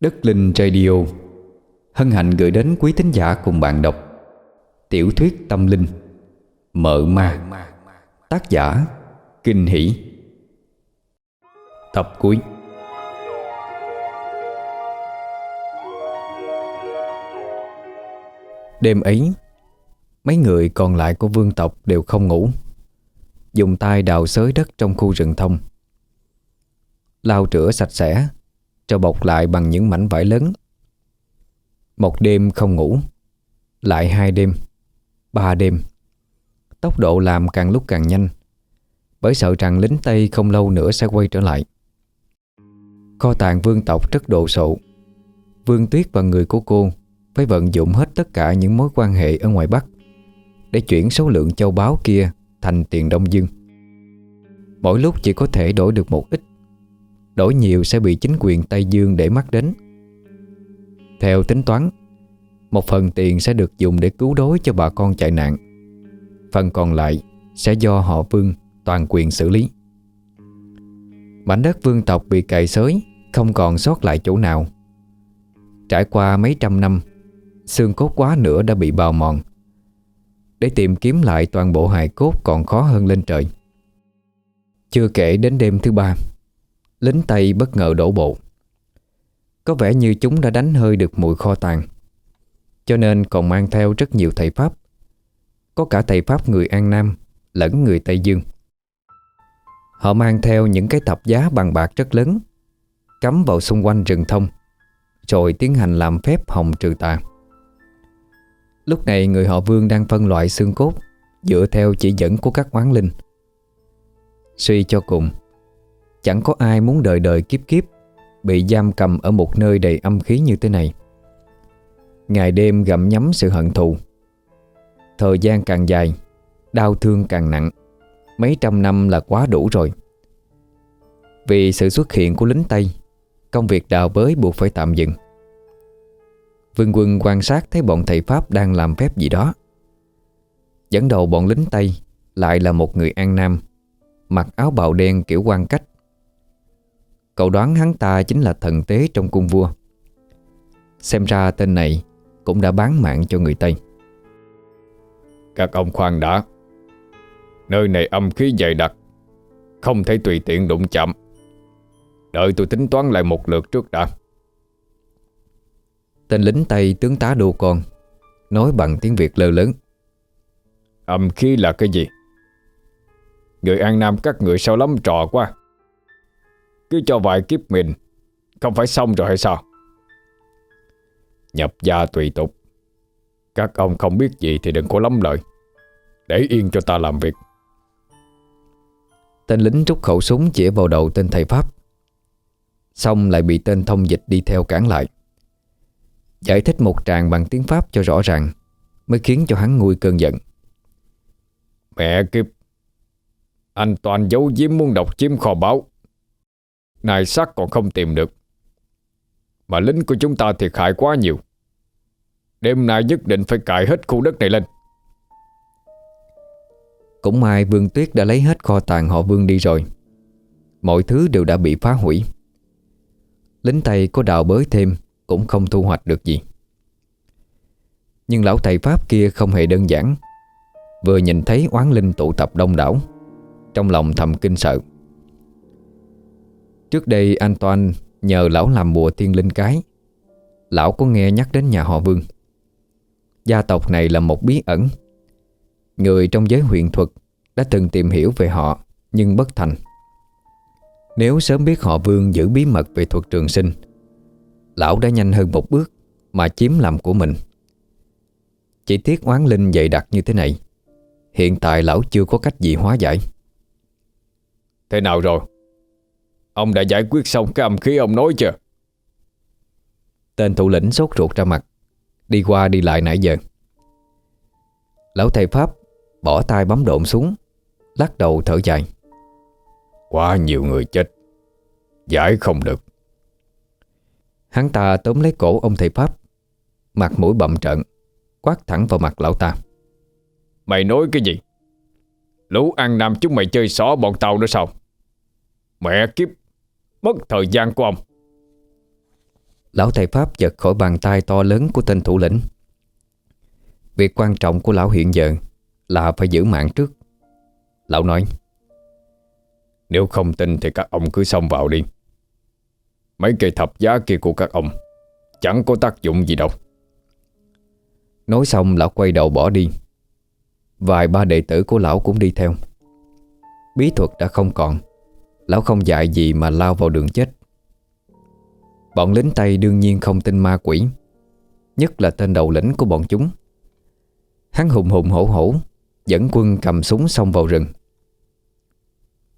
Đất Linh Radio. Hân hạnh gửi đến quý thính giả cùng bạn đọc Tiểu thuyết tâm linh, Mợ ma. Tác giả, Kinh Hỷ. Tập cuối. Đêm ấy, Mấy người còn lại của vương tộc đều không ngủ. Dùng tay đào xới đất trong khu rừng thông. Lau rửa sạch sẽ cho bọc lại bằng những mảnh vải lớn. Một đêm không ngủ, Lại hai đêm, Ba đêm. Tốc độ làm càng lúc càng nhanh, Bởi sợ rằng lính Tây không lâu nữa sẽ quay trở lại. Kho tàng vương tộc rất đồ sộ. Vương Tuyết và người của cô Phải vận dụng hết tất cả những mối quan hệ ở ngoài Bắc Để chuyển số lượng châu báu kia Thành tiền Đông Dương. Mỗi lúc chỉ có thể đổi được một ít. Đổi nhiều sẽ bị chính quyền Tây Dương để mắt đến. Theo tính toán, Một phần tiền sẽ được dùng để cứu đối cho bà con chạy nạn. Phần còn lại sẽ do họ vương toàn quyền xử lý. Mảnh đất vương tộc bị cày xới, Không còn sót lại chỗ nào. Trải qua mấy trăm năm, Xương cốt quá nữa đã bị bào mòn. Để tìm kiếm lại toàn bộ hài cốt còn khó hơn lên trời. Chưa kể đến đêm thứ ba Lính Tây bất ngờ đổ bộ. Có vẻ như chúng đã đánh hơi được mùi kho tàng. Cho nên còn mang theo rất nhiều thầy Pháp. Có cả thầy Pháp người An Nam Lẫn người Tây Dương. Họ mang theo những cái tập giá bằng bạc rất lớn, Cắm vào xung quanh rừng thông, Rồi tiến hành làm phép hồng trừ tà. Lúc này người họ Vương đang phân loại xương cốt Dựa theo chỉ dẫn của các oán linh. Suy cho cùng Chẳng có ai muốn đời đời kiếp kiếp, Bị giam cầm ở một nơi đầy âm khí như thế này. Ngày đêm gặm nhấm sự hận thù. Thời gian càng dài, Đau thương càng nặng. Mấy trăm năm là quá đủ rồi. Vì sự xuất hiện của lính Tây, Công việc đào bới buộc phải tạm dừng. Vương quân quan sát thấy bọn thầy Pháp đang làm phép gì đó. Dẫn đầu bọn lính Tây Lại là một người An Nam, Mặc áo bào đen kiểu quan cách Cậu đoán hắn ta chính là thần tế trong cung vua. Xem ra tên này Cũng đã bán mạng cho người Tây. Các ông khoan đã. Nơi này âm khí dày đặc Không thể tùy tiện đụng chạm. Đợi tôi tính toán lại một lượt trước đã. Tên lính Tây tướng tá đô con Nói bằng tiếng Việt lơ lớn. Âm khí là cái gì? Người An Nam các người sao lắm trò quá Cứ cho vài kiếp mình. Không phải xong rồi hay sao? Nhập gia tùy tục. Các ông không biết gì thì đừng có lắm lời. Để yên cho ta làm việc. Tên lính rút khẩu súng chỉ vào đầu tên thầy Pháp. Xong lại bị tên thông dịch đi theo cản lại. Giải thích một tràng bằng tiếng Pháp cho rõ ràng Mới khiến cho hắn nguôi cơn giận. Mẹ kiếp Anh toàn giấu giếm muốn độc chiếm kho báu này xác còn không tìm được. Mà lính của chúng ta thiệt hại quá nhiều. Đêm nay nhất định phải cài hết khu đất này lên. Cũng may Vương Tuyết đã lấy hết kho tàng họ Vương đi rồi. Mọi thứ đều đã bị phá hủy. Lính Tây có đào bới thêm Cũng không thu hoạch được gì. Nhưng lão thầy Pháp kia không hề đơn giản. Vừa nhìn thấy oán linh tụ tập đông đảo, Trong lòng thầm kinh sợ. Trước đây anh Toan nhờ lão làm bùa thiên linh cái. Lão có nghe nhắc đến nhà họ Vương. Gia tộc này là một bí ẩn. Người trong giới huyền thuật Đã từng tìm hiểu về họ, Nhưng bất thành. Nếu sớm biết họ Vương giữ bí mật về thuật trường sinh, Lão đã nhanh hơn một bước Mà chiếm làm của mình. Chỉ tiếc oán linh dày đặc như thế này, Hiện tại lão chưa có cách gì hóa giải. Thế nào rồi? Ông đã giải quyết xong cái âm khí ông nói chưa? Tên thủ lĩnh sốt ruột ra mặt. Đi qua đi lại nãy giờ. Lão thầy Pháp Bỏ tay bấm độn xuống Lắc đầu thở dài. Quá nhiều người chết. Giải không được. Hắn ta tóm lấy cổ ông thầy Pháp Mặt mũi bậm trận Quát thẳng vào mặt lão ta. Mày nói cái gì? Lũ ăn nam chúng mày chơi xỏ bọn tao nữa sao? Mẹ kiếp Mất thời gian của ông. Lão thầy Pháp giật khỏi bàn tay to lớn của tên thủ lĩnh. Việc quan trọng của lão hiện giờ Là phải giữ mạng trước. Lão nói Nếu không tin thì các ông cứ xông vào đi. Mấy cây thập giá kia của các ông Chẳng có tác dụng gì đâu. Nói xong lão quay đầu bỏ đi. Vài ba đệ tử của lão cũng đi theo. Bí thuật đã không còn Lão không dạy gì mà lao vào đường chết. Bọn lính Tây đương nhiên không tin ma quỷ, Nhất là tên đầu lĩnh của bọn chúng. Hắn hùng hùng hổ hổ, Dẫn quân cầm súng xông vào rừng.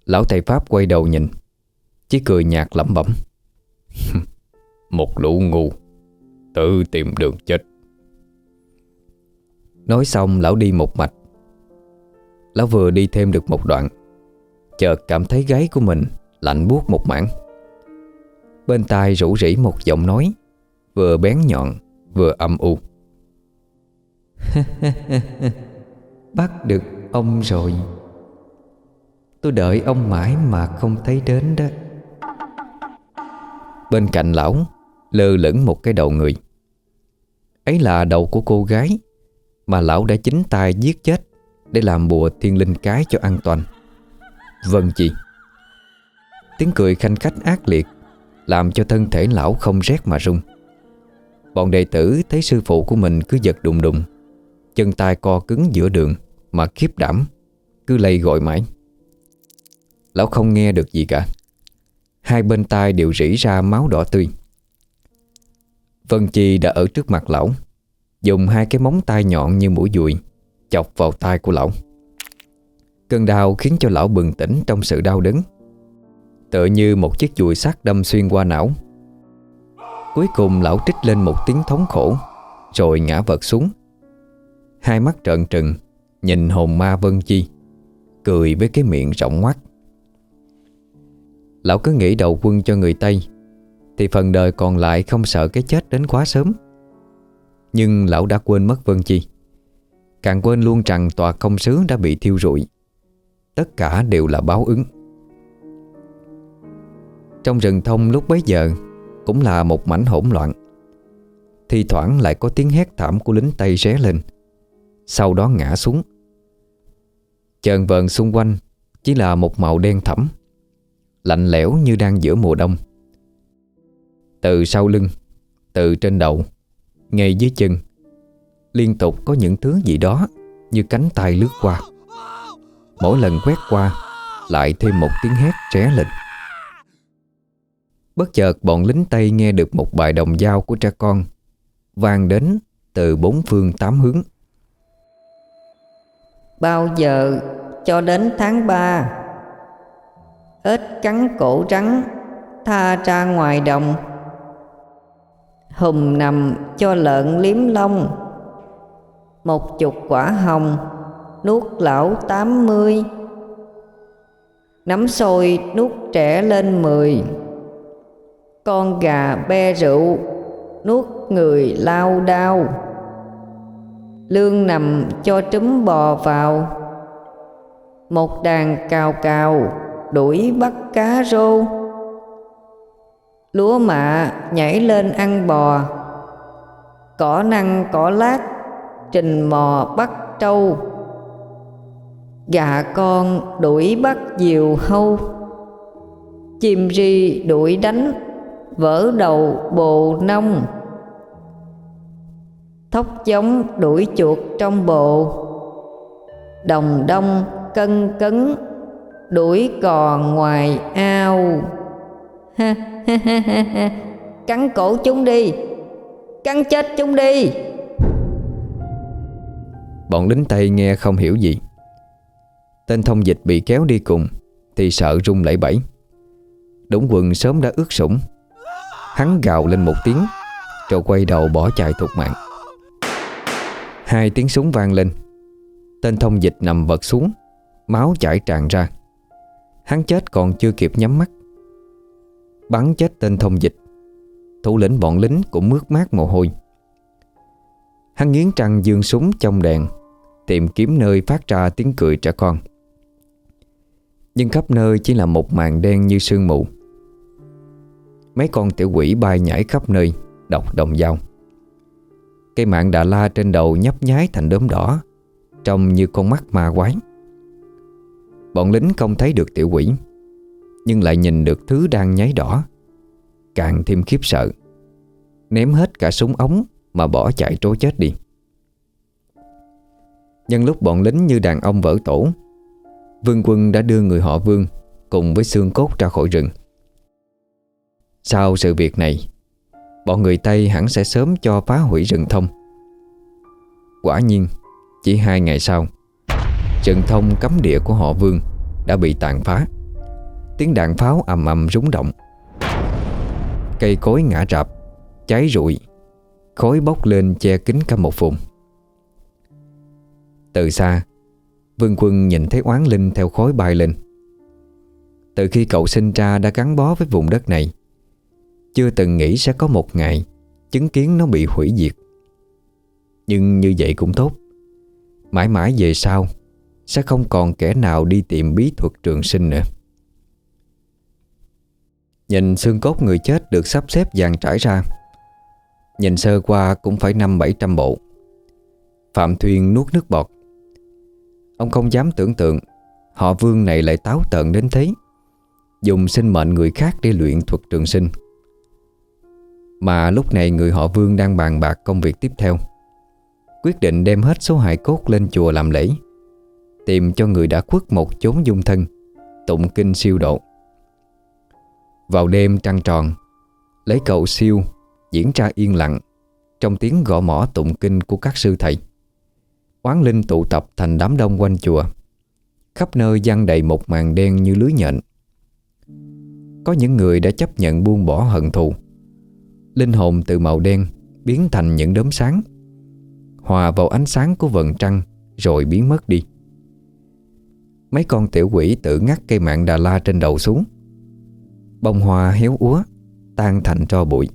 Lão thầy Pháp quay đầu nhìn, Chỉ cười nhạt lẩm bẩm. Một lũ ngu, Tự tìm đường chết. Nói xong, lão đi một mạch. Lão vừa đi thêm được một đoạn Chợt cảm thấy gáy của mình Lạnh buốt một mảng. Bên tai rủ rỉ một giọng nói, Vừa bén nhọn, Vừa âm u. Bắt được ông rồi. Tôi đợi ông mãi mà không thấy đến đó. Bên cạnh lão, Lơ lửng một cái đầu người. Ấy là đầu của cô gái Mà lão đã chính tay giết chết Để làm bùa thiên linh cái cho an toàn. Vâng chị. Tiếng cười khanh khách ác liệt, Làm cho thân thể lão không rét mà rung Bọn đệ tử thấy sư phụ của mình cứ giật đùng đùng, Chân tay co cứng giữa đường Mà khiếp đảm, Cứ lây gọi mãi. Lão không nghe được gì cả. Hai bên tai đều rỉ ra máu đỏ tươi. Vân Chi đã ở trước mặt lão, Dùng hai cái móng tay nhọn như mũi dùi Chọc vào tai của lão. Cơn đau khiến cho lão bừng tỉnh trong sự đau đớn. Tựa như một chiếc chùi sắt đâm xuyên qua não. Cuối cùng lão trích lên một tiếng thống khổ, Rồi ngã vật xuống. Hai mắt trợn trừng, Nhìn hồn ma Vân Chi, Cười với cái miệng rộng ngoắt. Lão cứ nghĩ đầu quân cho người Tây, Thì phần đời còn lại không sợ cái chết đến quá sớm. Nhưng lão đã quên mất Vân Chi. Càng quên luôn rằng tòa công sứ đã bị thiêu rụi. Tất cả đều là báo ứng. Trong rừng thông lúc bấy giờ Cũng là một mảnh hỗn loạn. Thì thoảng lại có tiếng hét thảm của lính Tây ré lên, Sau đó ngã xuống. Chờn vờn xung quanh Chỉ là một màu đen thẫm, Lạnh lẽo như đang giữa mùa đông. Từ sau lưng, Từ trên đầu, Ngay dưới chân, Liên tục có những thứ gì đó Như cánh tay lướt qua. Mỗi lần quét qua, Lại thêm một tiếng hét tré lên. Bất chợt bọn lính Tây nghe được một bài đồng dao của trẻ con, vang đến từ bốn phương tám hướng. Bao giờ cho đến tháng ba Ếch cắn cổ trắng, Tha ra ngoài đồng. Hùng nằm cho lợn liếm lông, Một chục quả hồng. Nuốt lão tám mươi. Nắm sôi, nuốt trẻ lên mười. Con gà be rượu, Nuốt người lao đao. Lương nằm cho trứng bò vào. Một đàn cào cào, đuổi bắt cá rô. Lúa mạ nhảy lên ăn bò. Cỏ năng cỏ lát, Trình mò bắt trâu. Gà con đuổi bắt diều hâu. Chim ri đuổi đánh Vỡ đầu bồ nông. Thóc giống đuổi chuột trong bộ Đồng đông cân cấn Đuổi cò ngoài ao. Ha, ha, ha, ha, ha. Cắn cổ chúng đi Cắn chết chúng đi. Bọn lính Tây nghe không hiểu gì. Tên thông dịch bị kéo đi cùng, Thì sợ rung lẩy bẩy. Đống quần sớm đã ướt sũng. Hắn gào lên một tiếng, Rồi quay đầu bỏ chạy thục mạng. Hai tiếng súng vang lên. Tên thông dịch nằm vật xuống, Máu chảy tràn ra. Hắn chết còn chưa kịp nhắm mắt. Bắn chết tên thông dịch. Thủ lĩnh bọn lính cũng mướt mát mồ hôi. Hắn nghiến trăng dương súng trong đèn, Tìm kiếm nơi phát ra tiếng cười trẻ con. Nhưng khắp nơi chỉ là một màn đen như sương mù. Mấy con tiểu quỷ bay nhảy khắp nơi Độc đồng dao. Cây mạng đà la trên đầu nhấp nhái thành đốm đỏ, Trông như con mắt ma quái. Bọn lính không thấy được tiểu quỷ, Nhưng lại nhìn được thứ đang nháy đỏ. Càng thêm khiếp sợ, Ném hết cả súng ống Mà bỏ chạy trối chết đi. Nhân lúc bọn lính như đàn ông vỡ tổ Vương quân đã đưa người họ Vương Cùng với xương cốt ra khỏi rừng. Sau sự việc này, Bọn người Tây hẳn sẽ sớm cho phá hủy rừng thông. Quả nhiên, Chỉ hai ngày sau, Rừng thông cấm địa của họ Vương Đã bị tàn phá. Tiếng đạn pháo ầm ầm rúng động. Cây cối ngã rạp, Cháy rụi, Khói bốc lên che kín cả một vùng. Từ xa Vương quân nhìn thấy oán linh theo khói bay lên. Từ khi cậu sinh ra đã gắn bó với vùng đất này, Chưa từng nghĩ sẽ có một ngày Chứng kiến nó bị hủy diệt. Nhưng như vậy cũng tốt. Mãi mãi về sau, Sẽ không còn kẻ nào đi tìm bí thuật trường sinh nữa. Nhìn xương cốt người chết được sắp xếp dàn trải ra, Nhìn sơ qua cũng phải năm bảy trăm bộ. Phạm Thuyên nuốt nước bọt. Ông không dám tưởng tượng, Họ vương này lại táo tợn đến thế. Dùng sinh mệnh người khác để luyện thuật trường sinh. Mà lúc này người họ vương đang bàn bạc công việc tiếp theo. Quyết định đem hết số hài cốt lên chùa làm lễ. Tìm cho người đã khuất một chốn dung thân, Tụng kinh siêu độ. Vào đêm trăng tròn, Lấy cầu siêu, Diễn ra yên lặng Trong tiếng gõ mỏ tụng kinh của các sư thầy. Oán linh tụ tập thành đám đông quanh chùa. Khắp nơi giăng đầy một màn đen như lưới nhện. Có những người đã chấp nhận buông bỏ hận thù. Linh hồn từ màu đen biến thành những đốm sáng. Hòa vào ánh sáng của vần trăng Rồi biến mất đi. Mấy con tiểu quỷ tự ngắt cây mạng đà la trên đầu xuống. Bông hoa héo úa Tan thành tro bụi.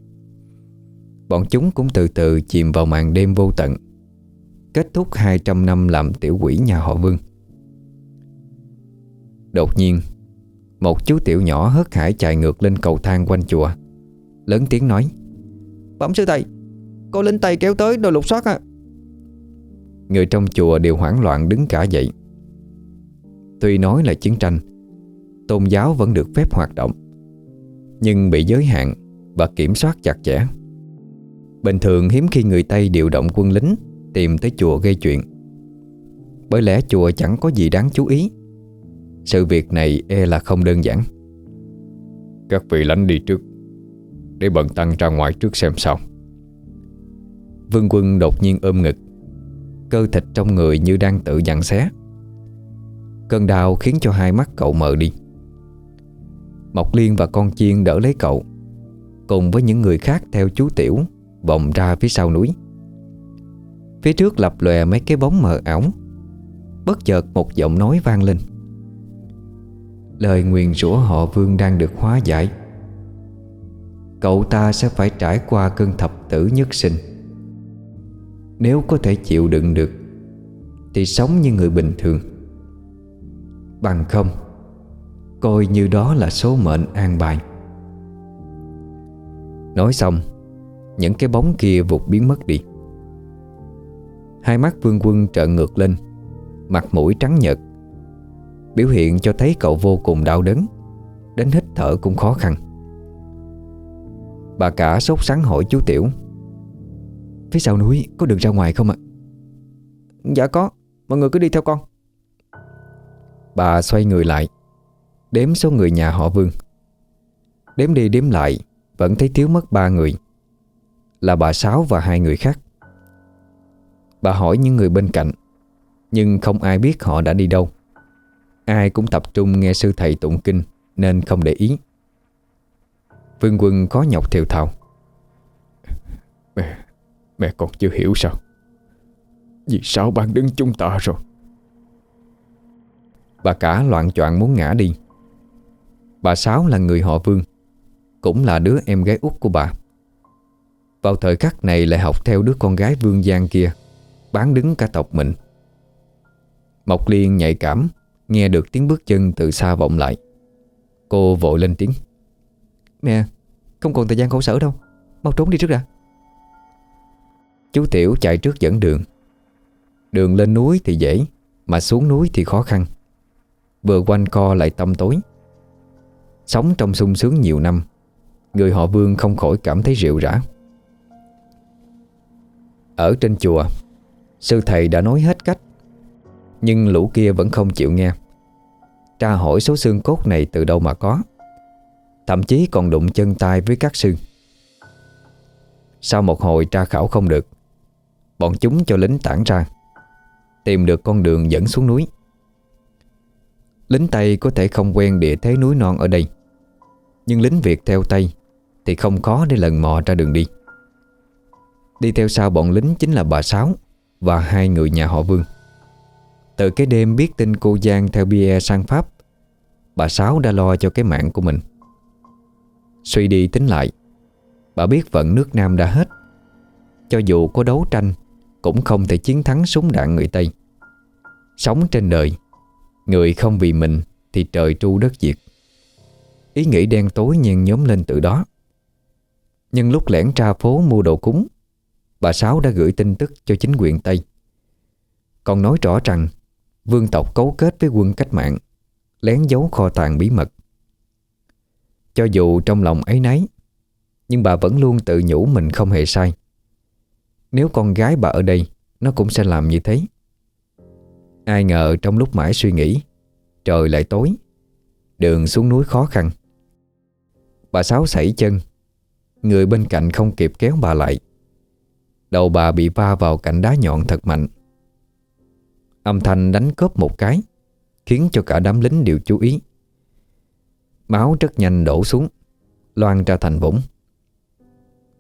Bọn chúng cũng từ từ chìm vào màn đêm vô tận. Kết thúc 200 năm làm tiểu quỷ nhà họ Vương. Đột nhiên, Một chú tiểu nhỏ hớt hải chạy ngược lên cầu thang quanh chùa, Lớn tiếng nói, Bẩm sư thầy, Cô linh tay kéo tới đồ lục soát à Người trong chùa đều hoảng loạn đứng cả dậy. Tuy nói là chiến tranh, Tôn giáo vẫn được phép hoạt động, Nhưng bị giới hạn Và kiểm soát chặt chẽ. Bình thường hiếm khi người Tây điều động quân lính Tìm tới chùa gây chuyện. Bởi lẽ chùa chẳng có gì đáng chú ý. Sự việc này e là không đơn giản. Các vị lánh đi trước Để bận tăng ra ngoài trước xem sao. Vương quân đột nhiên ôm ngực Cơ thịt trong người như đang tự dặn xé. Cơn đau khiến cho hai mắt cậu mờ đi. Mộc Liên và con chiên đỡ lấy cậu Cùng với những người khác theo chú Tiểu Vòng ra phía sau núi Phía trước lập lòe mấy cái bóng mờ ảo. Bất chợt một giọng nói vang lên. Lời nguyền rủa họ vương đang được hóa giải. Cậu ta sẽ phải trải qua cơn thập tử nhất sinh. Nếu có thể chịu đựng được, Thì sống như người bình thường. Bằng không, Coi như đó là số mệnh an bài. Nói xong, Những cái bóng kia vụt biến mất đi. Hai mắt vương quân trợn ngược lên, Mặt mũi trắng nhợt, Biểu hiện cho thấy cậu vô cùng đau đớn, Đến hít thở cũng khó khăn. Bà cả sốt sắng hỏi chú Tiểu, Phía sau núi có đường ra ngoài không ạ? Dạ có, Mọi người cứ đi theo con. Bà xoay người lại, Đếm số người nhà họ Vương. Đếm đi đếm lại, Vẫn thấy thiếu mất ba người, Là bà Sáu và hai người khác. Bà hỏi những người bên cạnh Nhưng không ai biết họ đã đi đâu. Ai cũng tập trung nghe sư thầy tụng kinh Nên không để ý. Vương quân có nhọc thiều thào. Mẹ, mẹ còn chưa hiểu sao? Vì sao bạn đứng chúng ta rồi? Bà cả loạn choạng muốn ngã đi. Bà Sáu là người họ Vương Cũng là đứa em gái út của bà. Vào thời khắc này lại học theo đứa con gái Vương Giang kia Bán đứng cả tộc mình. Mộc Liên nhạy cảm, Nghe được tiếng bước chân từ xa vọng lại. Cô vội lên tiếng. Mẹ, Không còn thời gian khổ sở đâu. Mau trốn đi trước đã. Chú Tiểu chạy trước dẫn đường. Đường lên núi thì dễ, Mà xuống núi thì khó khăn. Vừa quanh co lại tâm tối. Sống trong sung sướng nhiều năm, Người họ vương không khỏi cảm thấy rượu rã. Ở trên chùa Sư thầy đã nói hết cách. Nhưng lũ kia vẫn không chịu nghe. Tra hỏi số xương cốt này từ đâu mà có. Thậm chí còn đụng chân tay với các sư. Sau một hồi tra khảo không được, Bọn chúng cho lính tản ra, Tìm được con đường dẫn xuống núi. Lính Tây có thể không quen địa thế núi non ở đây, Nhưng lính Việt theo Tây Thì không khó để lần mò ra đường đi. Đi theo sau bọn lính chính là bà Sáu. Và hai người nhà họ Vương. Từ cái đêm biết tin cô Giang theo bia sang Pháp, Bà Sáu đã lo cho cái mạng của mình. Suy đi tính lại, Bà biết vận nước Nam đã hết. Cho dù có đấu tranh, Cũng không thể chiến thắng súng đạn người Tây. Sống trên đời, Người không vì mình Thì trời tru đất diệt. Ý nghĩ đen tối nhiên nhóm lên từ đó. Nhưng lúc lẻn ra phố mua đồ cúng Bà Sáu đã gửi tin tức cho chính quyền Tây. Còn nói rõ rằng, Vương tộc cấu kết với quân cách mạng, Lén giấu kho tàng bí mật. Cho dù trong lòng ấy nấy, Nhưng bà vẫn luôn tự nhủ mình không hề sai. Nếu con gái bà ở đây, Nó cũng sẽ làm như thế. Ai ngờ trong lúc mãi suy nghĩ, Trời lại tối, Đường xuống núi khó khăn. Bà Sáu sảy chân, Người bên cạnh không kịp kéo bà lại. Đầu bà bị va vào cạnh đá nhọn thật mạnh. Âm thanh đánh cướp một cái, Khiến cho cả đám lính đều chú ý. Máu rất nhanh đổ xuống Loan ra thành vũng.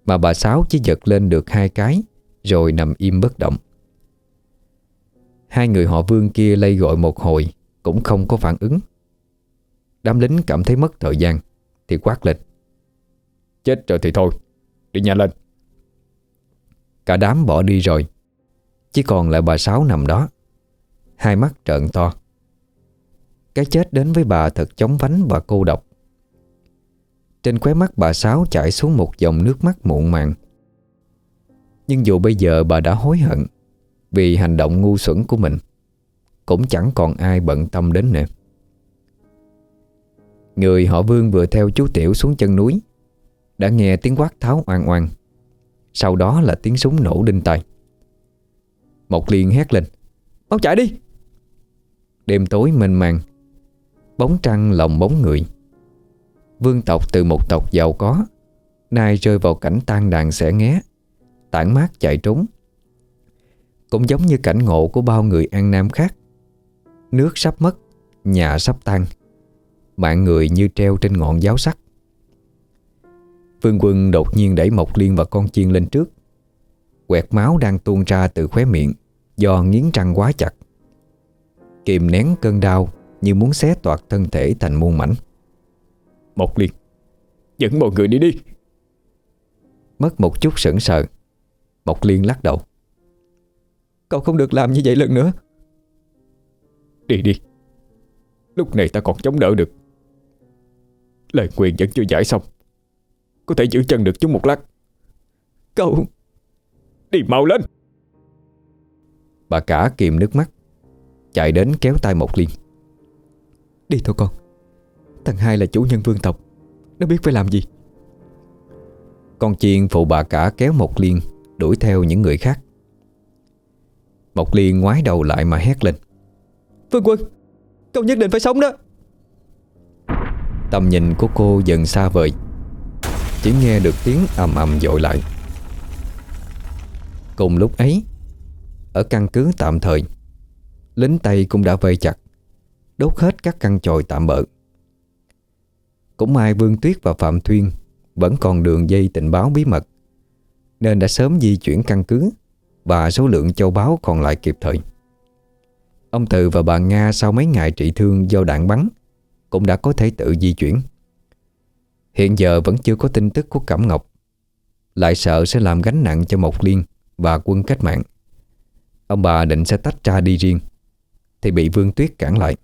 Mà bà Sáu chỉ giật lên được hai cái, Rồi nằm im bất động. Hai người họ vương kia lay gọi một hồi, Cũng không có phản ứng. Đám lính cảm thấy mất thời gian, Thì quát lên. Chết rồi thì thôi, Đi nhanh lên. Cả đám bỏ đi rồi. Chỉ còn lại bà Sáu nằm đó. Hai mắt trợn to. Cái chết đến với bà thật chóng vánh và cô độc. Trên khóe mắt bà Sáu chảy xuống một dòng nước mắt muộn màng. Nhưng dù bây giờ bà đã hối hận Vì hành động ngu xuẩn của mình, Cũng chẳng còn ai bận tâm đến nữa. Người họ Vương vừa theo chú Tiểu xuống chân núi, Đã nghe tiếng quát tháo oan oan sau đó là tiếng súng nổ đinh tai. Một liền hét lên, Mau chạy đi! Đêm tối mênh mang Bóng trăng lòng bóng người. Vương tộc từ một tộc giàu có, Nay rơi vào cảnh tan đàn xẻ nghé, Tản mát chạy trốn. Cũng giống như cảnh ngộ của bao người An Nam khác, Nước sắp mất, Nhà sắp tan, Mạng người như treo trên ngọn giáo sắt. Vương quân đột nhiên đẩy Mộc Liên và con chiên lên trước. Quẹt máu đang tuôn ra từ khóe miệng Do nghiến răng quá chặt. Kìm nén cơn đau Như muốn xé toạc thân thể thành muôn mảnh. Mộc Liên Dẫn mọi người đi đi. Mất một chút sững sờ Mộc Liên lắc đầu. Cậu không được làm như vậy lần nữa. Đi đi. Lúc này ta còn chống đỡ được. Lời quyền vẫn chưa giải xong có thể giữ chân được chúng một lát. Cậu, Đi mau lên. Bà cả kìm nước mắt, Chạy đến kéo tay Mộc Liên. Đi thôi con, Thằng hai là chủ nhân vương tộc, Nó biết phải làm gì. Con chiên phụ bà cả kéo Mộc Liên Đuổi theo những người khác. Mộc Liên ngoái đầu lại mà hét lên. Vương quân, Cậu nhất định phải sống đó. Tầm nhìn của cô dần xa vời. Chỉ nghe được tiếng ầm ầm dội lại. Cùng lúc ấy, Ở căn cứ tạm thời, Lính Tây cũng đã vây chặt, Đốt hết các căn tròi tạm bỡ. Cũng may Vương Tuyết và Phạm Thuyên Vẫn còn đường dây tình báo bí mật, Nên đã sớm di chuyển căn cứ Và số lượng châu báu còn lại kịp thời. Ông Từ và bà Nga sau mấy ngày trị thương do đạn bắn Cũng đã có thể tự di chuyển. Hiện giờ vẫn chưa có tin tức của Cẩm Ngọc. Lại sợ sẽ làm gánh nặng cho Mộc Liên Và quân cách mạng. Ông bà định sẽ tách ra đi riêng, Thì bị Vương Tuyết cản lại.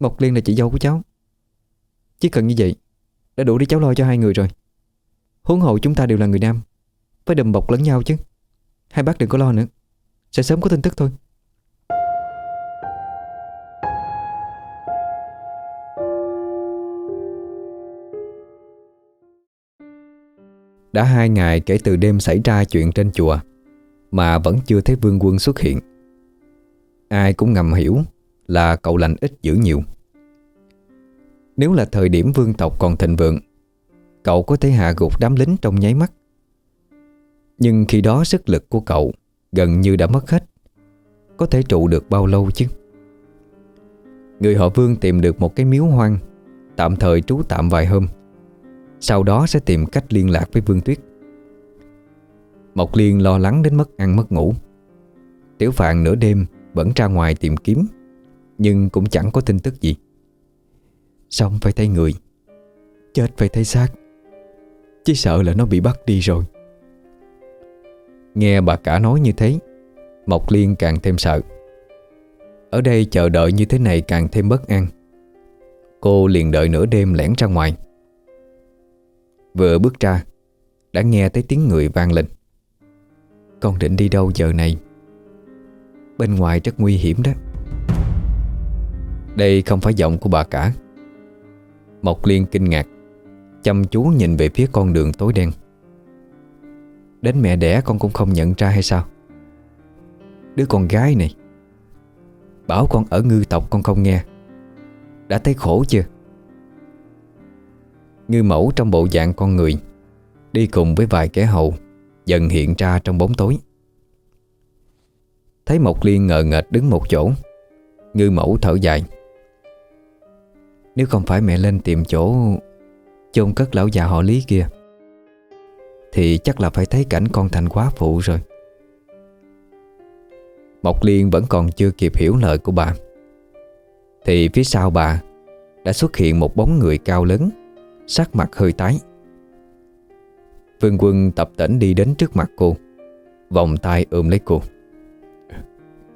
Mộc Liên là chị dâu của cháu. Chỉ cần như vậy, Đã đủ để cháu lo cho hai người rồi. Huống hộ chúng ta đều là người nam, Phải đùm bọc lẫn nhau chứ. Hai bác đừng có lo nữa, Sẽ sớm có tin tức thôi. Đã hai ngày kể từ đêm xảy ra chuyện trên chùa, Mà vẫn chưa thấy vương quân xuất hiện. Ai cũng ngầm hiểu là cậu lành ít dữ nhiều. Nếu là thời điểm vương tộc còn thịnh vượng, Cậu có thể hạ gục đám lính trong nháy mắt. Nhưng khi đó sức lực của cậu Gần như đã mất hết, Có thể trụ được bao lâu chứ? Người họ vương tìm được một cái miếu hoang, Tạm thời trú tạm vài hôm. Sau đó sẽ tìm cách liên lạc với Vương Tuyết. Mộc Liên lo lắng đến mất ăn mất ngủ. Tiểu Phạn nửa đêm vẫn ra ngoài tìm kiếm, Nhưng cũng chẳng có tin tức gì. Xong phải thấy người, Chết phải thấy xác Chỉ sợ là nó bị bắt đi rồi. Nghe bà cả nói như thế, Mộc Liên càng thêm sợ. Ở đây chờ đợi như thế này càng thêm bất an. Cô liền đợi nửa đêm lẻn ra ngoài. Vừa bước ra, Đã nghe thấy tiếng người vang lên. Con định đi đâu giờ này? Bên ngoài rất nguy hiểm đó. Đây không phải giọng của bà cả. Mộc Liên kinh ngạc, Chăm chú nhìn về phía con đường tối đen. Đến mẹ đẻ con cũng không nhận ra hay sao? Đứa con gái này, Bảo con ở ngư tộc con không nghe. Đã thấy khổ chưa? Ngư mẫu trong bộ dạng con người, Đi cùng với vài kẻ hầu, Dần hiện ra trong bóng tối. Thấy Mộc Liên ngờ nghệch đứng một chỗ, Ngư mẫu thở dài. Nếu không phải mẹ lên tìm chỗ chôn cất lão già họ Lý kia, Thì chắc là phải thấy cảnh con thành quá phụ rồi. Mộc Liên vẫn còn chưa kịp hiểu lời của bà, Thì phía sau bà Đã xuất hiện một bóng người cao lớn Sắc mặt hơi tái. Vương quân tập tỉnh đi đến trước mặt cô Vòng tay ôm lấy cô.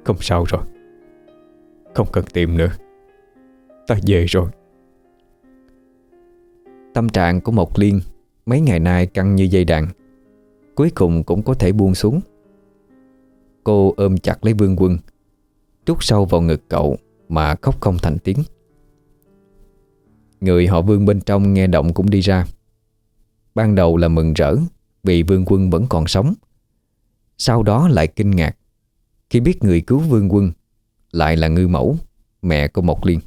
Không sao rồi. Không cần tìm nữa. Ta về rồi. Tâm trạng của Mộc Liên Mấy ngày nay căng như dây đàn Cuối cùng cũng có thể buông xuống. Cô ôm chặt lấy vương quân Trút sâu vào ngực cậu Mà khóc không thành tiếng Người họ vương bên trong nghe động cũng đi ra. Ban đầu là mừng rỡ Vì vương quân vẫn còn sống. Sau đó lại kinh ngạc. Khi biết người cứu vương quân, Lại là ngư mẫu, Mẹ của Mộc Liên.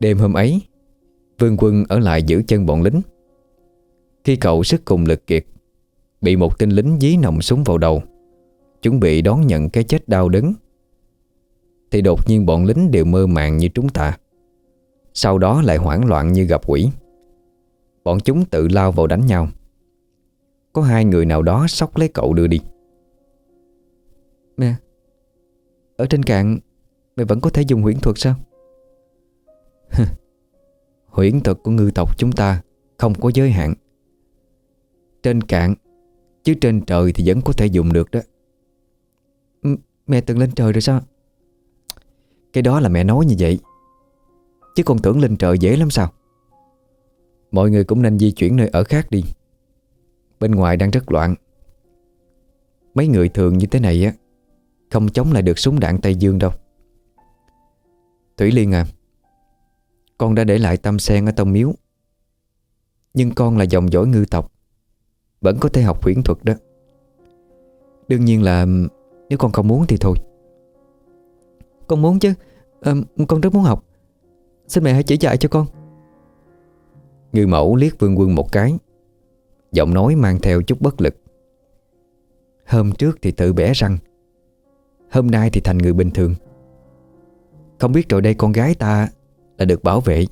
Đêm hôm ấy, Vương quân ở lại giữ chân bọn lính. Khi cậu sức cùng lực kiệt, Bị một tên lính dí nòng súng vào đầu, Chuẩn bị đón nhận cái chết đau đớn, Thì đột nhiên bọn lính đều mơ màng như trúng tạ. Sau đó lại hoảng loạn như gặp quỷ. Bọn chúng tự lao vào đánh nhau. Có hai người nào đó sóc lấy cậu đưa đi. Mẹ Ở trên cạn Mẹ vẫn có thể dùng huyễn thuật sao? Huyễn thuật của ngư tộc chúng ta Không có giới hạn. Trên cạn Chứ trên trời thì vẫn có thể dùng được đó. M Mẹ từng lên trời rồi sao? Cái đó là mẹ nói như vậy Chứ con tưởng lên trời dễ lắm sao? Mọi người cũng nên di chuyển nơi ở khác đi. Bên ngoài đang rất loạn. Mấy người thường như thế này á Không chống lại được súng đạn Tây Dương đâu. Thủy Liên à Con đã để lại tâm sen ở tông miếu. Nhưng con là dòng dõi ngư tộc Vẫn có thể học huyễn thuật đó. Đương nhiên là Nếu con không muốn thì thôi. Con muốn chứ à, Con rất muốn học. Xin mẹ hãy chỉ dạy cho con. Ngư mẫu liếc vương quân một cái. Giọng nói mang theo chút bất lực. Hôm trước thì tự bẻ răng. Hôm nay thì thành người bình thường. Không biết rồi đây con gái ta Là được bảo vệ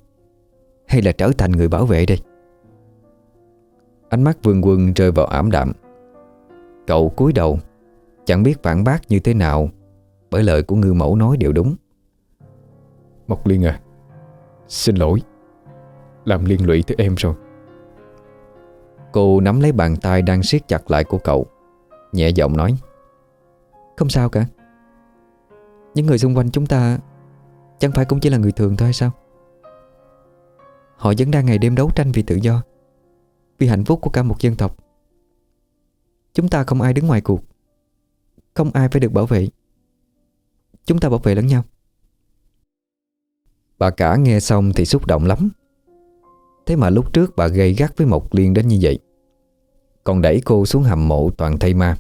Hay là trở thành người bảo vệ đây? Ánh mắt vương quân rơi vào ảm đạm. Cậu cúi đầu Chẳng biết phản bác như thế nào Bởi lời của ngư mẫu nói đều đúng. Mộc Liên à Xin lỗi. Làm liên lụy tới em rồi. Cô nắm lấy bàn tay đang siết chặt lại của cậu Nhẹ giọng nói. Không sao cả. Những người xung quanh chúng ta Chẳng phải cũng chỉ là người thường thôi sao? Họ vẫn đang ngày đêm đấu tranh vì tự do Vì hạnh phúc của cả một dân tộc. Chúng ta không ai đứng ngoài cuộc Không ai phải được bảo vệ. Chúng ta bảo vệ lẫn nhau Bà cả nghe xong thì xúc động lắm. Thế mà lúc trước bà gây gắt với Mộc Liên đến như vậy, Còn đẩy cô xuống hầm mộ toàn thây ma.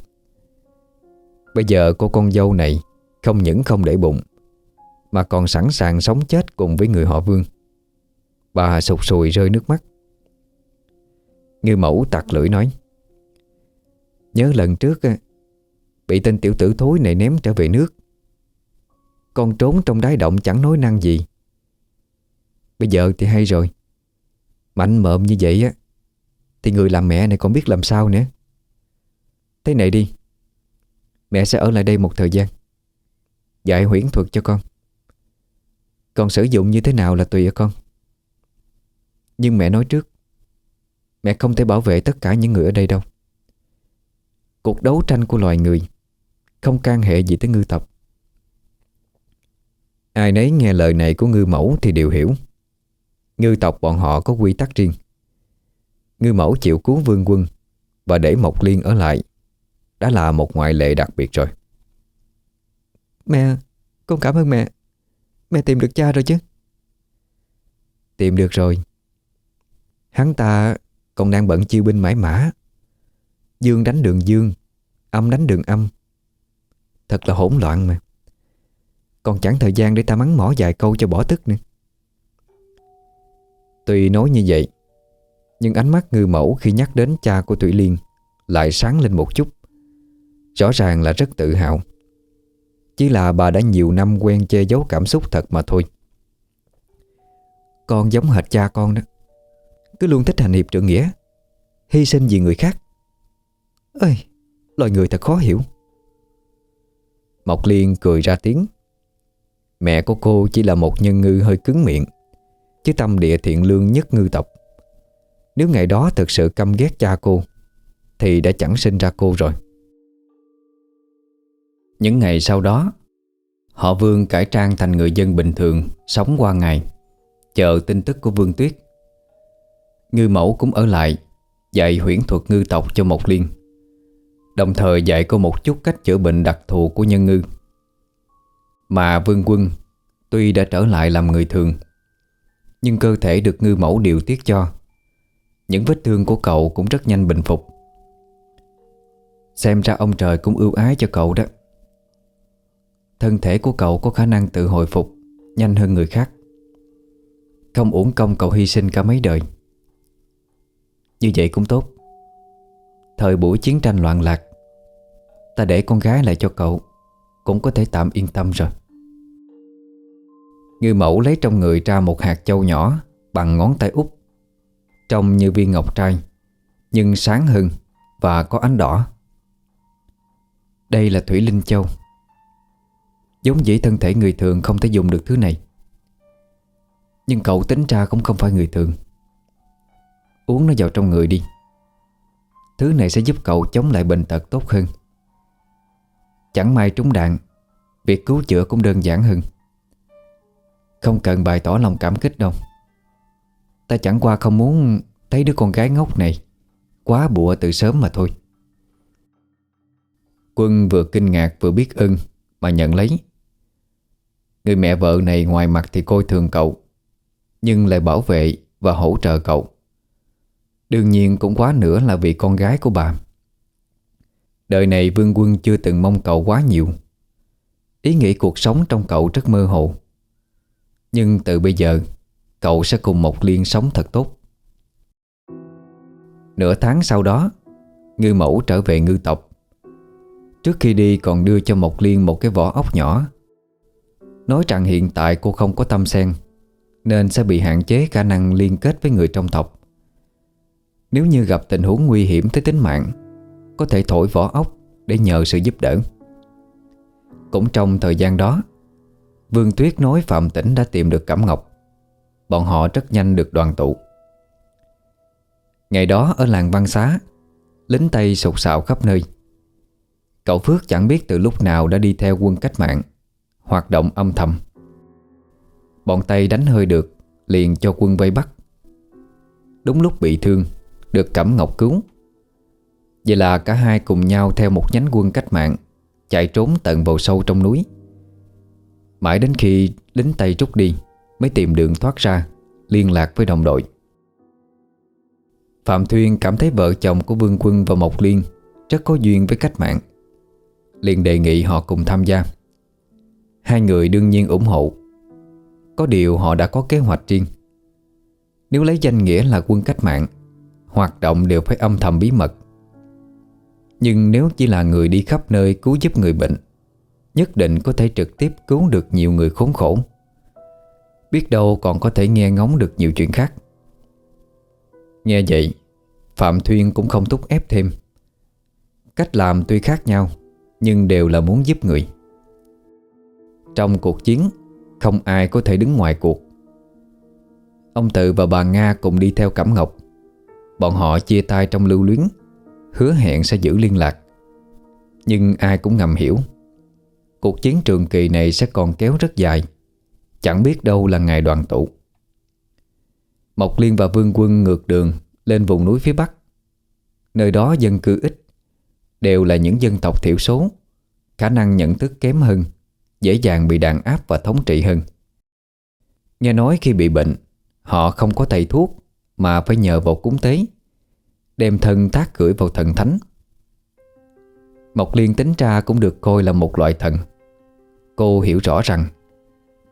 Bây giờ cô con dâu này Không những không để bụng, Mà còn sẵn sàng sống chết cùng với người họ vương. Bà sụt sùi rơi nước mắt. Ngư mẫu tặc lưỡi nói, Nhớ lần trước Bị tên tiểu tử thối này ném trở về nước. Con trốn trong đáy động chẳng nói năng gì. Bây giờ thì hay rồi. Mạnh mộm như vậy á, Thì người làm mẹ này còn biết làm sao nữa. Thế này đi, Mẹ sẽ ở lại đây một thời gian Dạy huyễn thuật cho con. Còn sử dụng như thế nào là tùy ở con. Nhưng mẹ nói trước, Mẹ không thể bảo vệ tất cả những người ở đây đâu. Cuộc đấu tranh của loài người Không can hệ gì tới ngư tộc. Ai nấy nghe lời này của ngư mẫu thì đều hiểu. Ngư tộc bọn họ có quy tắc riêng. Ngư mẫu chịu cứu vương quân Và để Mộc Liên ở lại. Đã là một ngoại lệ đặc biệt rồi. Mẹ Con cảm ơn mẹ. Mẹ tìm được cha rồi chứ? Tìm được rồi. Hắn ta còn đang bận chiêu binh mãi mã. Dương đánh đường dương Âm đánh đường âm. Thật là hỗn loạn mà. Còn chẳng thời gian để ta mắng mỏ vài câu cho bỏ tức nữa Tuy nói như vậy Nhưng ánh mắt ngư mẫu khi nhắc đến cha của Thủy Liên Lại sáng lên một chút. Rõ ràng là rất tự hào. Chỉ là bà đã nhiều năm quen che giấu cảm xúc thật mà thôi. Con giống hệt cha con đó. Cứ luôn thích hành hiệp trượng nghĩa Hy sinh vì người khác. Ơi, loài người thật khó hiểu. Mộc Liên cười ra tiếng. Mẹ của cô chỉ là một nhân ngư hơi cứng miệng. Chứ tâm địa thiện lương nhất ngư tộc. Nếu ngày đó thực sự căm ghét cha cô, Thì đã chẳng sinh ra cô rồi. Những ngày sau đó, Họ Vương cải trang thành người dân bình thường, Sống qua ngày, Chờ tin tức của Vương Tuyết. Ngư mẫu cũng ở lại, Dạy huyễn thuật ngư tộc cho Mộc Liên, Đồng thời dạy cô một chút cách chữa bệnh đặc thù của nhân ngư. Mà Vương Quân Tuy đã trở lại làm người thường nhưng cơ thể được ngư mẫu điều tiết cho. Những vết thương của cậu cũng rất nhanh bình phục. Xem ra ông trời cũng ưu ái cho cậu đó. Thân thể của cậu có khả năng tự hồi phục, Nhanh hơn người khác. Không uổng công cậu hy sinh cả mấy đời. Như vậy cũng tốt. Thời buổi chiến tranh loạn lạc, Ta để con gái lại cho cậu, Cũng có thể tạm yên tâm rồi. Ngư mẫu lấy trong người ra một hạt châu nhỏ Bằng ngón tay út, Trông như viên ngọc trai, Nhưng sáng hơn Và có ánh đỏ. Đây là Thủy Linh Châu. Giống dĩ thân thể người thường không thể dùng được thứ này. Nhưng cậu tính ra cũng không phải người thường. Uống nó vào trong người đi. Thứ này sẽ giúp cậu chống lại bệnh tật tốt hơn. Chẳng may trúng đạn, Việc cứu chữa cũng đơn giản hơn. Không cần bày tỏ lòng cảm kích đâu. Ta chẳng qua không muốn Thấy đứa con gái ngốc này Quá bụa từ sớm mà thôi. Quân vừa kinh ngạc vừa biết ơn Mà nhận lấy. Người mẹ vợ này ngoài mặt thì coi thường cậu, Nhưng lại bảo vệ và hỗ trợ cậu. Đương nhiên cũng quá nữa là vì con gái của bà. Đời này Vương Quân chưa từng mong cậu quá nhiều. Ý nghĩ cuộc sống trong cậu rất mơ hồ. Nhưng từ bây giờ, Cậu sẽ cùng Mộc Liên sống thật tốt. Nửa tháng sau đó, Ngư mẫu trở về ngư tộc. Trước khi đi còn đưa cho Mộc Liên một cái vỏ ốc nhỏ. Nói rằng hiện tại cô không có tâm sen, Nên sẽ bị hạn chế khả năng liên kết với người trong tộc. Nếu như gặp tình huống nguy hiểm tới tính mạng, Có thể thổi vỏ ốc để nhờ sự giúp đỡ. Cũng trong thời gian đó Vương Tuyết nói Phạm Tĩnh đã tìm được Cẩm Ngọc. Bọn họ rất nhanh được đoàn tụ. Ngày đó ở làng Văn Xá, Lính Tây sụt sạo khắp nơi. Cậu Phước chẳng biết từ lúc nào đã đi theo quân cách mạng, Hoạt động âm thầm. Bọn Tây đánh hơi được, Liền cho quân vây bắt. Đúng lúc bị thương, Được Cẩm Ngọc cứu. Vậy là cả hai cùng nhau theo một nhánh quân cách mạng, Chạy trốn tận vào sâu trong núi. Mãi đến khi lính Tây rút đi, Mới tìm đường thoát ra, Liên lạc với đồng đội. Phạm Thuyên cảm thấy vợ chồng của Vương Quân và Mộc Liên Rất có duyên với cách mạng. Liền đề nghị họ cùng tham gia. Hai người đương nhiên ủng hộ. Có điều họ đã có kế hoạch riêng. Nếu lấy danh nghĩa là quân cách mạng, Hoạt động đều phải âm thầm bí mật. Nhưng nếu chỉ là người đi khắp nơi cứu giúp người bệnh Nhất định có thể trực tiếp cứu được nhiều người khốn khổ. Biết đâu còn có thể nghe ngóng được nhiều chuyện khác. Nghe vậy, Phạm Thuyên cũng không thúc ép thêm. Cách làm tuy khác nhau, Nhưng đều là muốn giúp người. Trong cuộc chiến, Không ai có thể đứng ngoài cuộc. Ông Tự và bà Nga cùng đi theo Cẩm Ngọc. Bọn họ chia tay trong lưu luyến, Hứa hẹn sẽ giữ liên lạc. Nhưng ai cũng ngầm hiểu. Cuộc chiến trường kỳ này sẽ còn kéo rất dài. Chẳng biết đâu là ngày đoàn tụ. Mộc Liên và Vương Quân ngược đường Lên vùng núi phía Bắc. Nơi đó dân cư ít, Đều là những dân tộc thiểu số. Khả năng nhận thức kém hơn, Dễ dàng bị đàn áp và thống trị hơn. Nghe nói khi bị bệnh, Họ không có thầy thuốc Mà phải nhờ vào cúng tế, Đem thân tác gửi vào thần thánh. Mộc Liên tính ra cũng được coi là một loại thần. Cô hiểu rõ rằng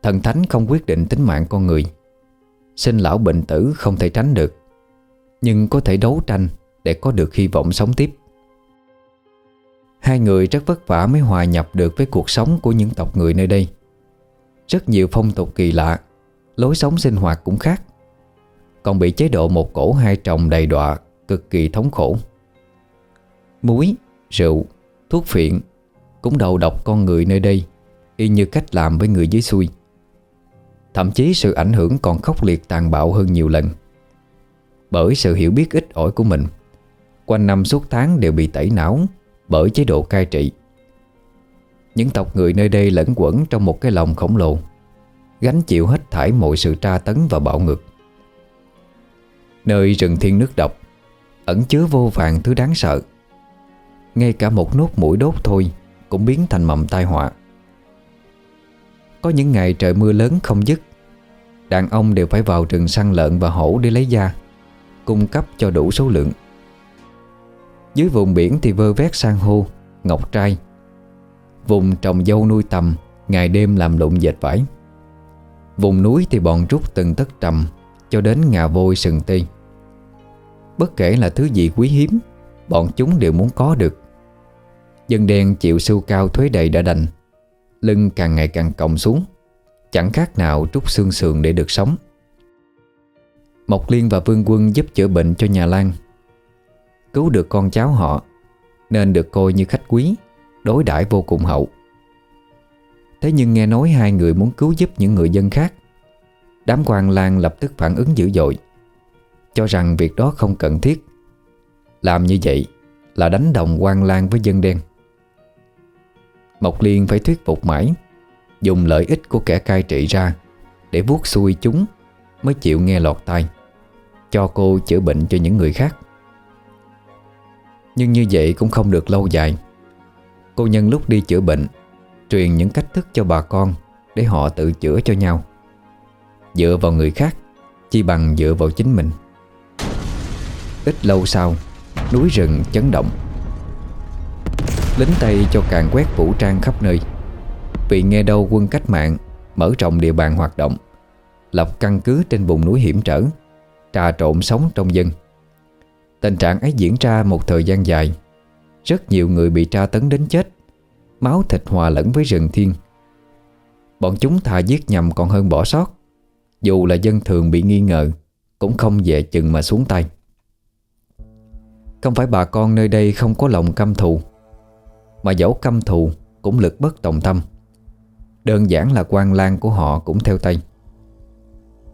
Thần thánh không quyết định tính mạng con người. Sinh lão bệnh tử không thể tránh được Nhưng có thể đấu tranh Để có được hy vọng sống tiếp. Hai người rất vất vả mới hòa nhập được với cuộc sống của những tộc người nơi đây. Rất nhiều phong tục kỳ lạ Lối sống sinh hoạt cũng khác Còn bị chế độ một cổ hai trồng đầy đọa Cực kỳ thống khổ. Muối, rượu, thuốc phiện Cũng đầu độc con người nơi đây. Y như cách làm với người dưới xuôi. Thậm chí sự ảnh hưởng còn khốc liệt tàn bạo hơn nhiều lần. Bởi sự hiểu biết ít ỏi của mình, Quanh năm suốt tháng đều bị tẩy não Bởi chế độ cai trị. Những tộc người nơi đây lẫn quẩn trong một cái lòng khổng lồ, Gánh chịu hết thải mọi sự tra tấn và bạo ngược. Nơi rừng thiên nước độc Ẩn chứa vô vàng thứ đáng sợ. Ngay cả một nốt mũi đốt thôi Cũng biến thành mầm tai họa có những ngày trời mưa lớn không dứt Đàn ông đều phải vào rừng săn lợn và hổ để lấy da Cung cấp cho đủ số lượng. Dưới vùng biển thì vơ vét san hô, ngọc trai Vùng trồng dâu nuôi tầm Ngày đêm làm lụng dệt vải. Vùng núi thì bọn rút từng tất trầm Cho đến ngà vôi sừng tê. Bất kể là thứ gì quý hiếm Bọn chúng đều muốn có được. Dân đen chịu sưu cao thuế đầy đã đành. Lưng càng ngày càng còng xuống. Chẳng khác nào trút xương sườn để được sống. Mộc Liên và Vương Quân giúp chữa bệnh cho nhà Lan. Cứu được con cháu họ, Nên được coi như khách quý, Đối đãi vô cùng hậu. Thế nhưng nghe nói hai người muốn cứu giúp những người dân khác, Đám quan Lan lập tức phản ứng dữ dội, Cho rằng việc đó không cần thiết. Làm như vậy là đánh đồng quan Lan với dân đen. Mộc Liên phải thuyết phục mãi, Dùng lợi ích của kẻ cai trị ra Để vuốt xuôi chúng Mới chịu nghe lọt tai, Cho cô chữa bệnh cho những người khác. Nhưng như vậy cũng không được lâu dài. Cô nhân lúc đi chữa bệnh, Truyền những cách thức cho bà con Để họ tự chữa cho nhau. Dựa vào người khác, Chi bằng dựa vào chính mình. Ít lâu sau, Núi rừng chấn động. Lính Tây cho càng quét vũ trang khắp nơi. Vì nghe đâu quân cách mạng, Mở rộng địa bàn hoạt động, Lập căn cứ trên vùng núi hiểm trở, Trà trộn sống trong dân. Tình trạng ấy diễn ra một thời gian dài. Rất nhiều người bị tra tấn đến chết, Máu thịt hòa lẫn với rừng thiên. Bọn chúng thà giết nhầm còn hơn bỏ sót. Dù là dân thường bị nghi ngờ, Cũng không dễ chừng mà xuống tay. Không phải bà con nơi đây không có lòng căm thù mà dẫu căm thù Cũng lực bất tòng tâm. Đơn giản là quan lang của họ cũng theo tay.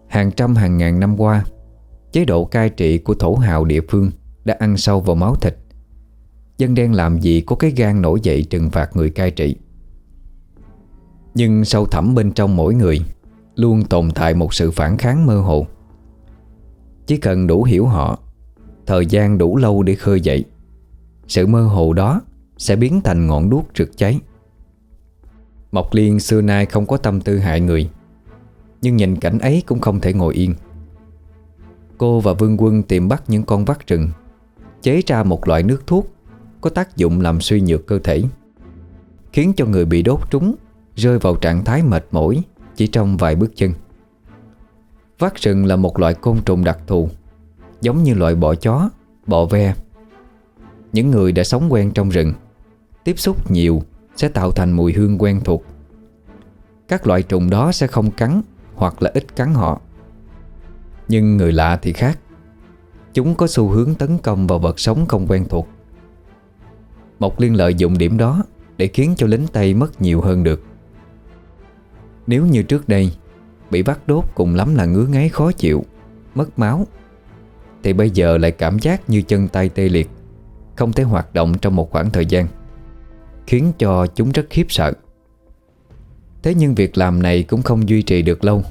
Hàng trăm hàng ngàn năm qua, Chế độ cai trị của thổ hào địa phương Đã ăn sâu vào máu thịt. Dân đen làm gì có cái gan nổi dậy trừng phạt người cai trị. Nhưng sâu thẳm bên trong mỗi người Luôn tồn tại một sự phản kháng mơ hồ. Chỉ cần đủ hiểu họ, Thời gian đủ lâu để khơi dậy, Sự mơ hồ đó sẽ biến thành ngọn đuốc rực cháy. Mộc Liên xưa nay không có tâm tư hại người Nhưng nhìn cảnh ấy cũng không thể ngồi yên. Cô và Vương Quân tìm bắt những con vắt rừng Chế ra một loại nước thuốc Có tác dụng làm suy nhược cơ thể Khiến cho người bị đốt trúng Rơi vào trạng thái mệt mỏi Chỉ trong vài bước chân. Vắt rừng là một loại côn trùng đặc thù Giống như loại bọ chó, bọ ve. Những người đã sống quen trong rừng Tiếp xúc nhiều Sẽ tạo thành mùi hương quen thuộc. Các loại trùng đó sẽ không cắn Hoặc là ít cắn họ. Nhưng người lạ thì khác. Chúng có xu hướng tấn công vào vật sống không quen thuộc. Mộc Liên lợi dụng điểm đó Để khiến cho lính Tây mất nhiều hơn được. Nếu như trước đây, Bị bắt đốt cùng lắm là ngứa ngáy khó chịu, Mất máu, Thì bây giờ lại cảm giác như chân tay tê liệt, Không thể hoạt động trong một khoảng thời gian. Khiến cho chúng rất khiếp sợ. Thế nhưng việc làm này cũng không duy trì được lâu.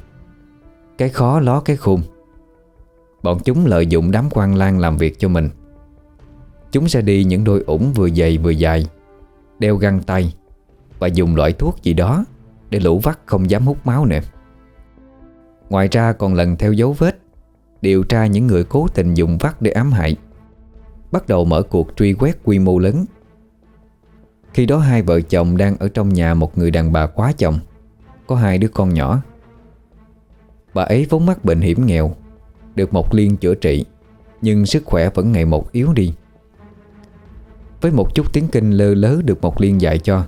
Cái khó ló cái khôn Bọn chúng lợi dụng đám quan lang làm việc cho mình. Chúng sẽ đi những đôi ủng vừa dày vừa dài, Đeo găng tay Và dùng loại thuốc gì đó Để lũ vắt không dám hút máu nữa. Ngoài ra còn lần theo dấu vết, Điều tra những người cố tình dùng vắt để ám hại. Bắt đầu mở cuộc truy quét quy mô lớn. Khi đó hai vợ chồng đang ở trong nhà một người đàn bà quá chồng. Có hai đứa con nhỏ. Bà ấy vốn mắc bệnh hiểm nghèo, Được một liên chữa trị, Nhưng sức khỏe vẫn ngày một yếu đi. Với một chút tiếng kinh lơ lớ được một liên dạy cho,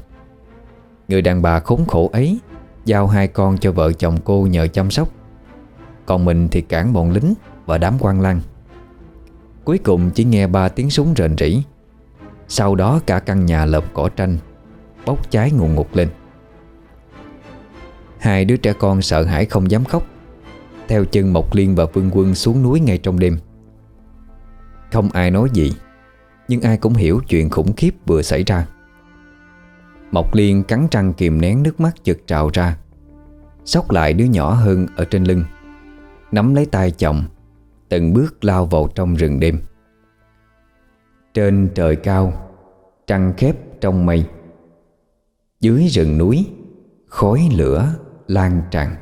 Người đàn bà khốn khổ ấy Giao hai con cho vợ chồng cô nhờ chăm sóc. Còn mình thì cản bọn lính Và đám quan lang. Cuối cùng chỉ nghe ba tiếng súng rền rỉ sau đó cả căn nhà lợp cỏ tranh, Bốc cháy ngùn ngụt lên. Hai đứa trẻ con sợ hãi không dám khóc, Theo chân Mộc Liên và Vương Quân xuống núi ngay trong đêm. Không ai nói gì, Nhưng ai cũng hiểu chuyện khủng khiếp vừa xảy ra. Mộc Liên cắn răng kìm nén nước mắt chực trào ra, Sóc lại đứa nhỏ hơn ở trên lưng, Nắm lấy tay chồng, Từng bước lao vào trong rừng đêm. Trên trời cao Trăng khép trong mây. Dưới rừng núi Khói lửa lan tràn.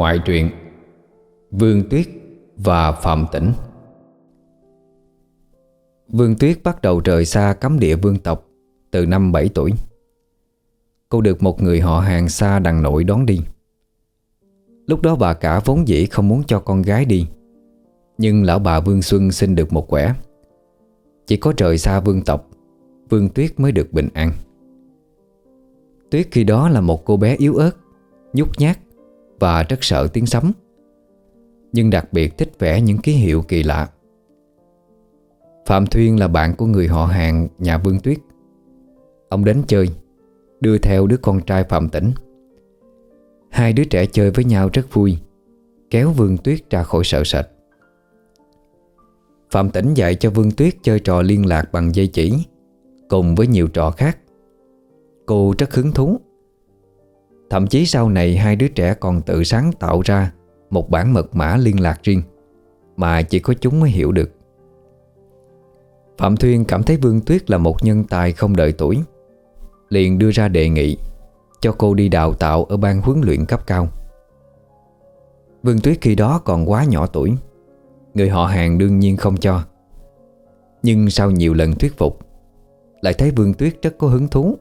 Ngoại truyện Vương Tuyết và Phạm Tĩnh. Vương Tuyết bắt đầu rời xa cấm địa vương tộc Từ năm 7 tuổi. Cô được một người họ hàng xa đằng nội đón đi. Lúc đó bà cả vốn dĩ không muốn cho con gái đi, Nhưng lão bà Vương Xuân xin được một quẻ. Chỉ có rời xa vương tộc, Vương Tuyết mới được bình an. Tuyết khi đó là một cô bé yếu ớt, Nhút nhát và rất sợ tiếng sấm. Nhưng đặc biệt thích vẽ những ký hiệu kỳ lạ. Phạm Thuyên là bạn của người họ hàng nhà Vương Tuyết. Ông đến chơi, Đưa theo đứa con trai Phạm Tĩnh. Hai đứa trẻ chơi với nhau rất vui, Kéo Vương Tuyết ra khỏi sợ sệt. Phạm Tĩnh dạy cho Vương Tuyết chơi trò liên lạc bằng dây chỉ, Cùng với nhiều trò khác. Cô rất hứng thú. Thậm chí sau này hai đứa trẻ còn tự sáng tạo ra Một bản mật mã liên lạc riêng Mà chỉ có chúng mới hiểu được. Phạm Thuyên cảm thấy Vương Tuyết là một nhân tài không đợi tuổi, Liền đưa ra đề nghị Cho cô đi đào tạo ở ban huấn luyện cấp cao. Vương Tuyết khi đó còn quá nhỏ tuổi, Người họ hàng đương nhiên không cho. Nhưng sau nhiều lần thuyết phục, Lại thấy Vương Tuyết rất có hứng thú,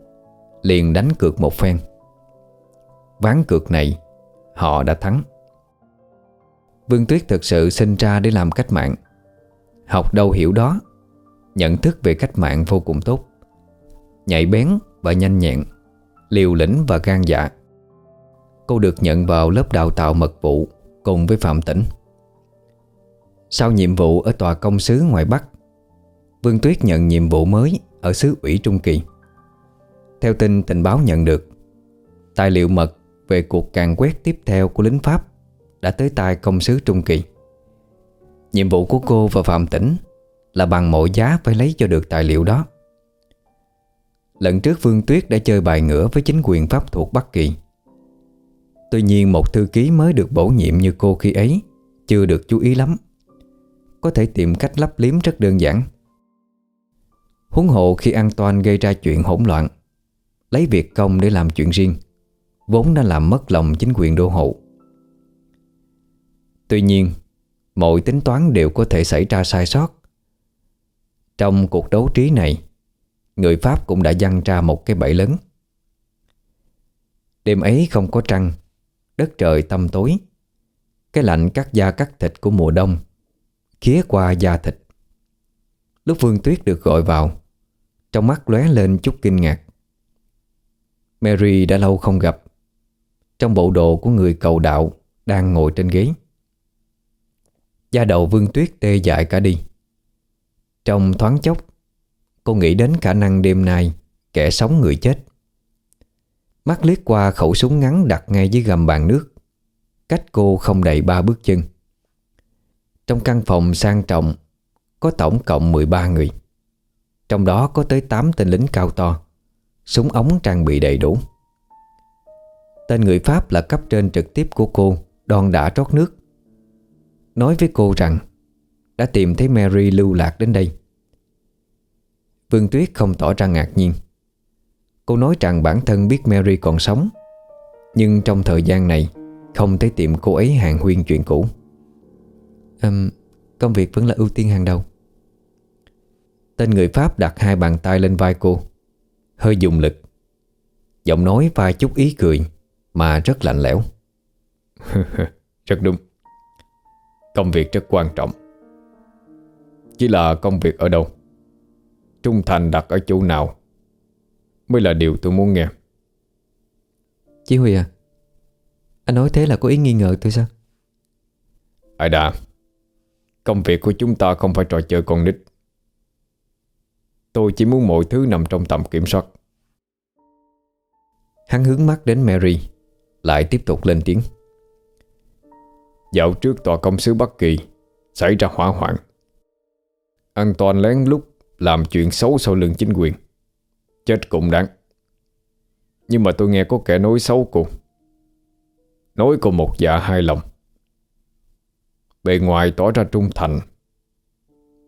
Liền đánh cược một phen. Ván cược này, Họ đã thắng. Vương Tuyết thực sự sinh ra để làm cách mạng. Học đâu hiểu đó, Nhận thức về cách mạng vô cùng tốt. Nhạy bén và nhanh nhẹn, Liều lĩnh và gan dạ. Cô được nhận vào lớp đào tạo mật vụ Cùng với Phạm Tĩnh. Sau nhiệm vụ ở tòa công sứ ngoài Bắc, Vương Tuyết nhận nhiệm vụ mới Ở xứ ủy Trung Kỳ. Theo tin tình báo nhận được, Tài liệu mật về cuộc càn quét tiếp theo của lính Pháp Đã tới tay công sứ Trung Kỳ. Nhiệm vụ của cô và Phạm Tĩnh Là bằng mọi giá phải lấy cho được tài liệu đó. Lần trước Vương Tuyết đã chơi bài ngửa với chính quyền Pháp thuộc Bắc Kỳ. Tuy nhiên một thư ký mới được bổ nhiệm như cô khi ấy Chưa được chú ý lắm. Có thể tìm cách lấp liếm rất đơn giản. Huống hộ khi An toàn gây ra chuyện hỗn loạn, Lấy việc công để làm chuyện riêng. Vốn đã làm mất lòng chính quyền đô hộ. Tuy nhiên, Mọi tính toán đều có thể xảy ra sai sót. Trong cuộc đấu trí này, Người Pháp cũng đã dăng ra một cái bẫy lớn. Đêm ấy không có trăng, Đất trời tăm tối. Cái lạnh cắt da cắt thịt của mùa đông, Khía qua da thịt. Lúc Vương Tuyết được gọi vào, Trong mắt lóe lên chút kinh ngạc. Mary đã lâu không gặp. Trong bộ đồ của người cầu đạo Đang ngồi trên ghế. Da đầu Vương Tuyết tê dại cả đi. Trong thoáng chốc, Cô nghĩ đến khả năng đêm nay Kẻ sống người chết. Mắt liếc qua khẩu súng ngắn đặt ngay dưới gầm bàn nước. Cách cô không đầy ba bước chân. Trong căn phòng sang trọng, Có tổng cộng 13 người. Trong đó có tới 8 tên lính cao to, Súng ống trang bị đầy đủ. Tên người Pháp là cấp trên trực tiếp của cô Đòn đã trót nước. Nói với cô rằng Đã tìm thấy Mary lưu lạc đến đây. Vương Tuyết không tỏ ra ngạc nhiên. Cô nói rằng bản thân biết Mary còn sống Nhưng trong thời gian này Không thấy tìm cô ấy hàng huyên chuyện cũ. Um, Công việc vẫn là ưu tiên hàng đầu. Tên người Pháp đặt hai bàn tay lên vai cô Hơi dùng lực Giọng nói vài chút ý cười. Mà rất lạnh lẽo. Rất đúng. Công việc rất quan trọng. Chỉ là công việc ở đâu? Trung thành đặt ở chỗ nào? Mới là điều tôi muốn nghe. Chí Huy à Anh nói thế là có ý nghi ngờ tôi sao? Ai đã. Công việc của chúng ta không phải trò chơi con nít. Tôi chỉ muốn mọi thứ nằm trong tầm kiểm soát. Hắn hướng mắt đến Mary lại tiếp tục lên tiếng. Dạo trước tòa công sứ Bắc Kỳ Xảy ra hỏa hoạn. An toàn lén lút Làm chuyện xấu sau lưng chính quyền. Chết cũng đáng. Nhưng mà tôi nghe có kẻ nói xấu cô. Nói cô một dạ hai lòng. Bề ngoài tỏ ra trung thành,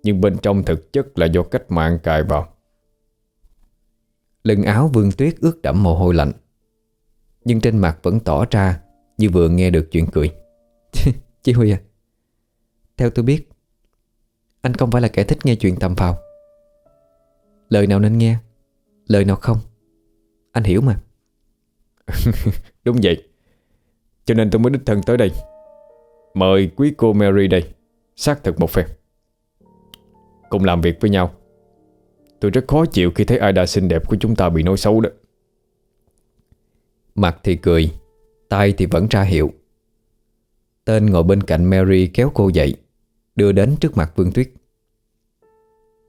Nhưng bên trong thực chất là do cách mạng cài vào. Lưng áo vương tuyết ướt đẫm mồ hôi lạnh. Nhưng trên mặt vẫn tỏ ra Như vừa nghe được chuyện cười. Chị Huy à Theo tôi biết, Anh không phải là kẻ thích nghe chuyện tầm phào. Lời nào nên nghe, Lời nào không, Anh hiểu mà. Đúng vậy. Cho nên tôi mới đích thân tới đây. Mời quý cô Mary đây, Xác thực một phen. Cùng làm việc với nhau. Tôi rất khó chịu khi thấy ai đã xinh đẹp của chúng ta bị nói xấu đó. Mặt thì cười tay thì vẫn ra hiệu. Tên ngồi bên cạnh Mary kéo cô dậy Đưa đến trước mặt Vương Tuyết.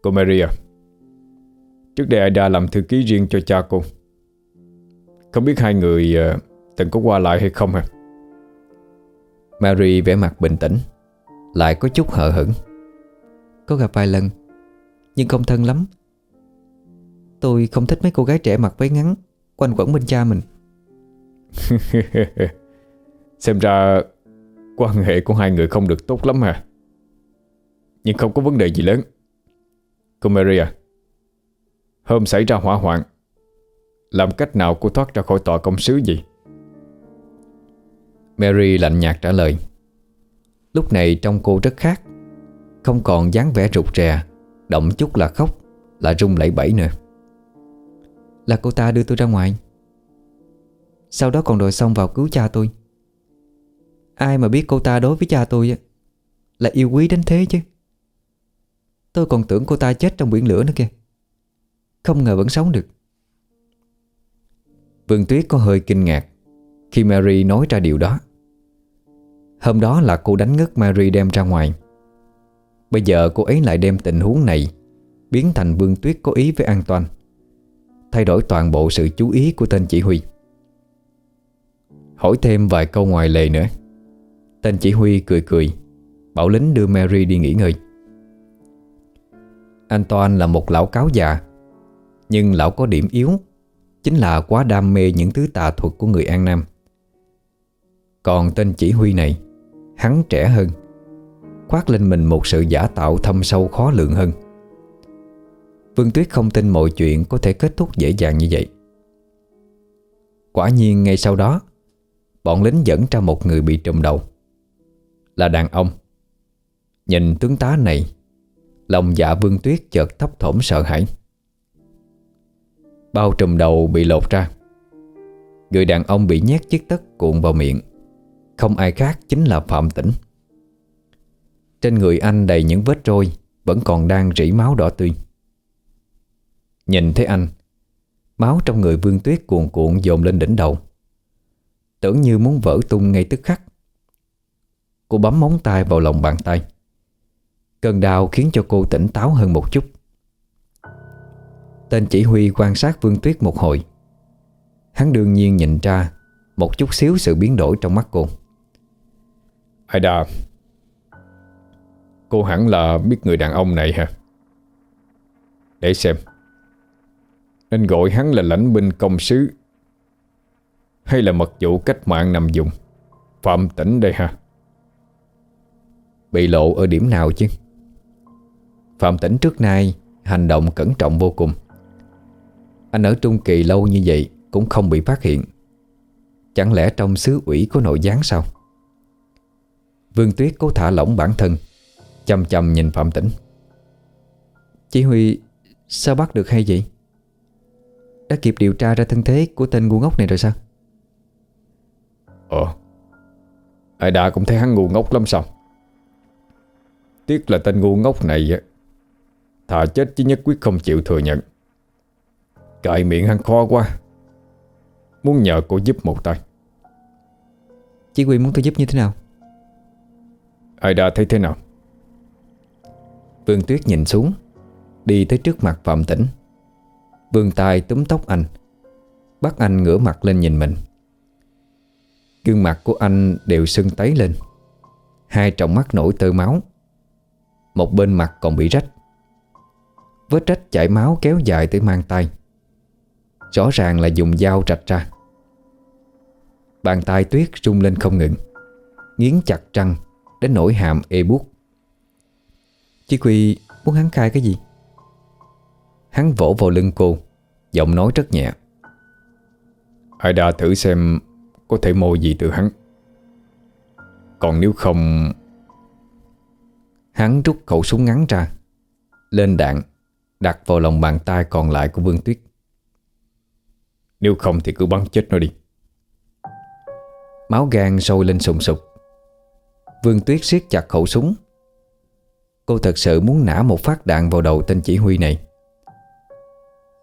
Cô Mary à Trước đây Aida làm thư ký riêng cho cha cô? Không biết hai người uh, Từng có qua lại hay không hả? Mary vẻ mặt bình tĩnh Lại có chút hờ hững. Có gặp vài lần Nhưng không thân lắm. Tôi không thích mấy cô gái trẻ mặc váy ngắn Quanh quẩn bên cha mình Xem ra Quan hệ của hai người không được tốt lắm hả? Nhưng không có vấn đề gì lớn. Cô Maria, Hôm xảy ra hỏa hoạn, Làm cách nào cô thoát ra khỏi tòa công sứ gì Mary lạnh nhạt trả lời. Lúc này trong cô rất khác, Không còn dáng vẻ rụt rè, Động chút là khóc, Là rung lẩy bẩy nữa. Là cô ta đưa tôi ra ngoài. Sau đó còn đòi xong vào cứu cha tôi. Ai mà biết cô ta đối với cha tôi Là yêu quý đến thế chứ. Tôi còn tưởng cô ta chết trong biển lửa nữa kìa. Không ngờ vẫn sống được. Vương Tuyết có hơi kinh ngạc Khi Mary nói ra điều đó. Hôm đó là cô đánh ngất Mary đem ra ngoài. Bây giờ cô ấy lại đem tình huống này Biến thành Vương Tuyết có ý với An Toàn, Thay đổi toàn bộ sự chú ý của tên chỉ huy. Hỏi thêm vài câu ngoài lề nữa. Tên chỉ huy cười cười. Bảo lính đưa Mary đi nghỉ ngơi. Anh Toan là một lão cáo già, Nhưng lão có điểm yếu, Chính là quá đam mê những thứ tà thuật của người An Nam. Còn tên chỉ huy này, Hắn trẻ hơn, Khoác lên mình một sự giả tạo thâm sâu khó lượng hơn. Vương Tuyết không tin mọi chuyện có thể kết thúc dễ dàng như vậy. Quả nhiên ngay sau đó Bọn lính dẫn ra một người bị trùm đầu. Là đàn ông. Nhìn tướng tá này, Lòng dạ Vương Tuyết chợt thấp thỏm sợ hãi. Bao trùm đầu bị lột ra. Người đàn ông bị nhét chiếc tất cuộn vào miệng. Không ai khác chính là Phạm Tĩnh. Trên người anh đầy những vết trôi Vẫn còn đang rỉ máu đỏ tươi. Nhìn thấy anh, Máu trong người Vương Tuyết cuồn cuộn dồn lên đỉnh đầu. Tưởng như muốn vỡ tung ngay tức khắc. Cô bấm móng tay vào lòng bàn tay. Cơn đau khiến cho cô tỉnh táo hơn một chút. Tên chỉ huy quan sát Vương Tuyết một hồi. Hắn đương nhiên nhìn ra Một chút xíu sự biến đổi trong mắt cô. Aida Cô hẳn là biết người đàn ông này hả? Để xem. Nên gọi hắn là lãnh binh công sứ. Hay là mật vụ cách mạng nằm dùng? Phạm tỉnh đây ha. Bị lộ ở điểm nào chứ? Phạm tỉnh trước nay Hành động cẩn trọng vô cùng. Anh ở Trung Kỳ lâu như vậy Cũng không bị phát hiện. Chẳng lẽ trong xứ ủy có nội gián sao? Vương Tuyết cố thả lỏng bản thân Chầm chầm nhìn Phạm Tĩnh. Chỉ Huy, Sao bắt được hay vậy? Đã kịp điều tra ra thân thế Của tên ngu ngốc này rồi sao? Ồ Ai đã cũng thấy hắn ngu ngốc lắm sao? Tiếc là tên ngu ngốc này Thà chết chứ nhất quyết không chịu thừa nhận. Cậy miệng hắn khó quá. Muốn nhờ cô giúp một tay. Chỉ huy muốn tôi giúp như thế nào? Ai đã thấy thế nào? Vương Tuyết nhìn xuống Đi tới trước mặt Phạm Tĩnh. Vương tay túm tóc anh Bắt anh ngửa mặt lên nhìn mình Gương mặt của anh đều sưng tấy lên. Hai trọng mắt nổi tơ máu. Một bên mặt còn bị rách. Vết rách chảy máu kéo dài tới mang tay. Rõ ràng là dùng dao rạch ra. Bàn tay tuyết rung lên không ngừng, Nghiến chặt răng Đến nỗi hàm ê buốt. Chí Quy muốn hắn khai cái gì? Hắn vỗ vào lưng cô, Giọng nói rất nhẹ. Ai đã thử xem có thể mồi gì từ hắn. Còn nếu không, Hắn rút khẩu súng ngắn ra, Lên đạn, Đặt vào lòng bàn tay còn lại của Vương Tuyết. Nếu không thì cứ bắn chết nó đi. Máu gan sôi lên sùng sục. Vương Tuyết siết chặt khẩu súng. Cô thật sự muốn nã một phát đạn vào đầu tên chỉ huy này.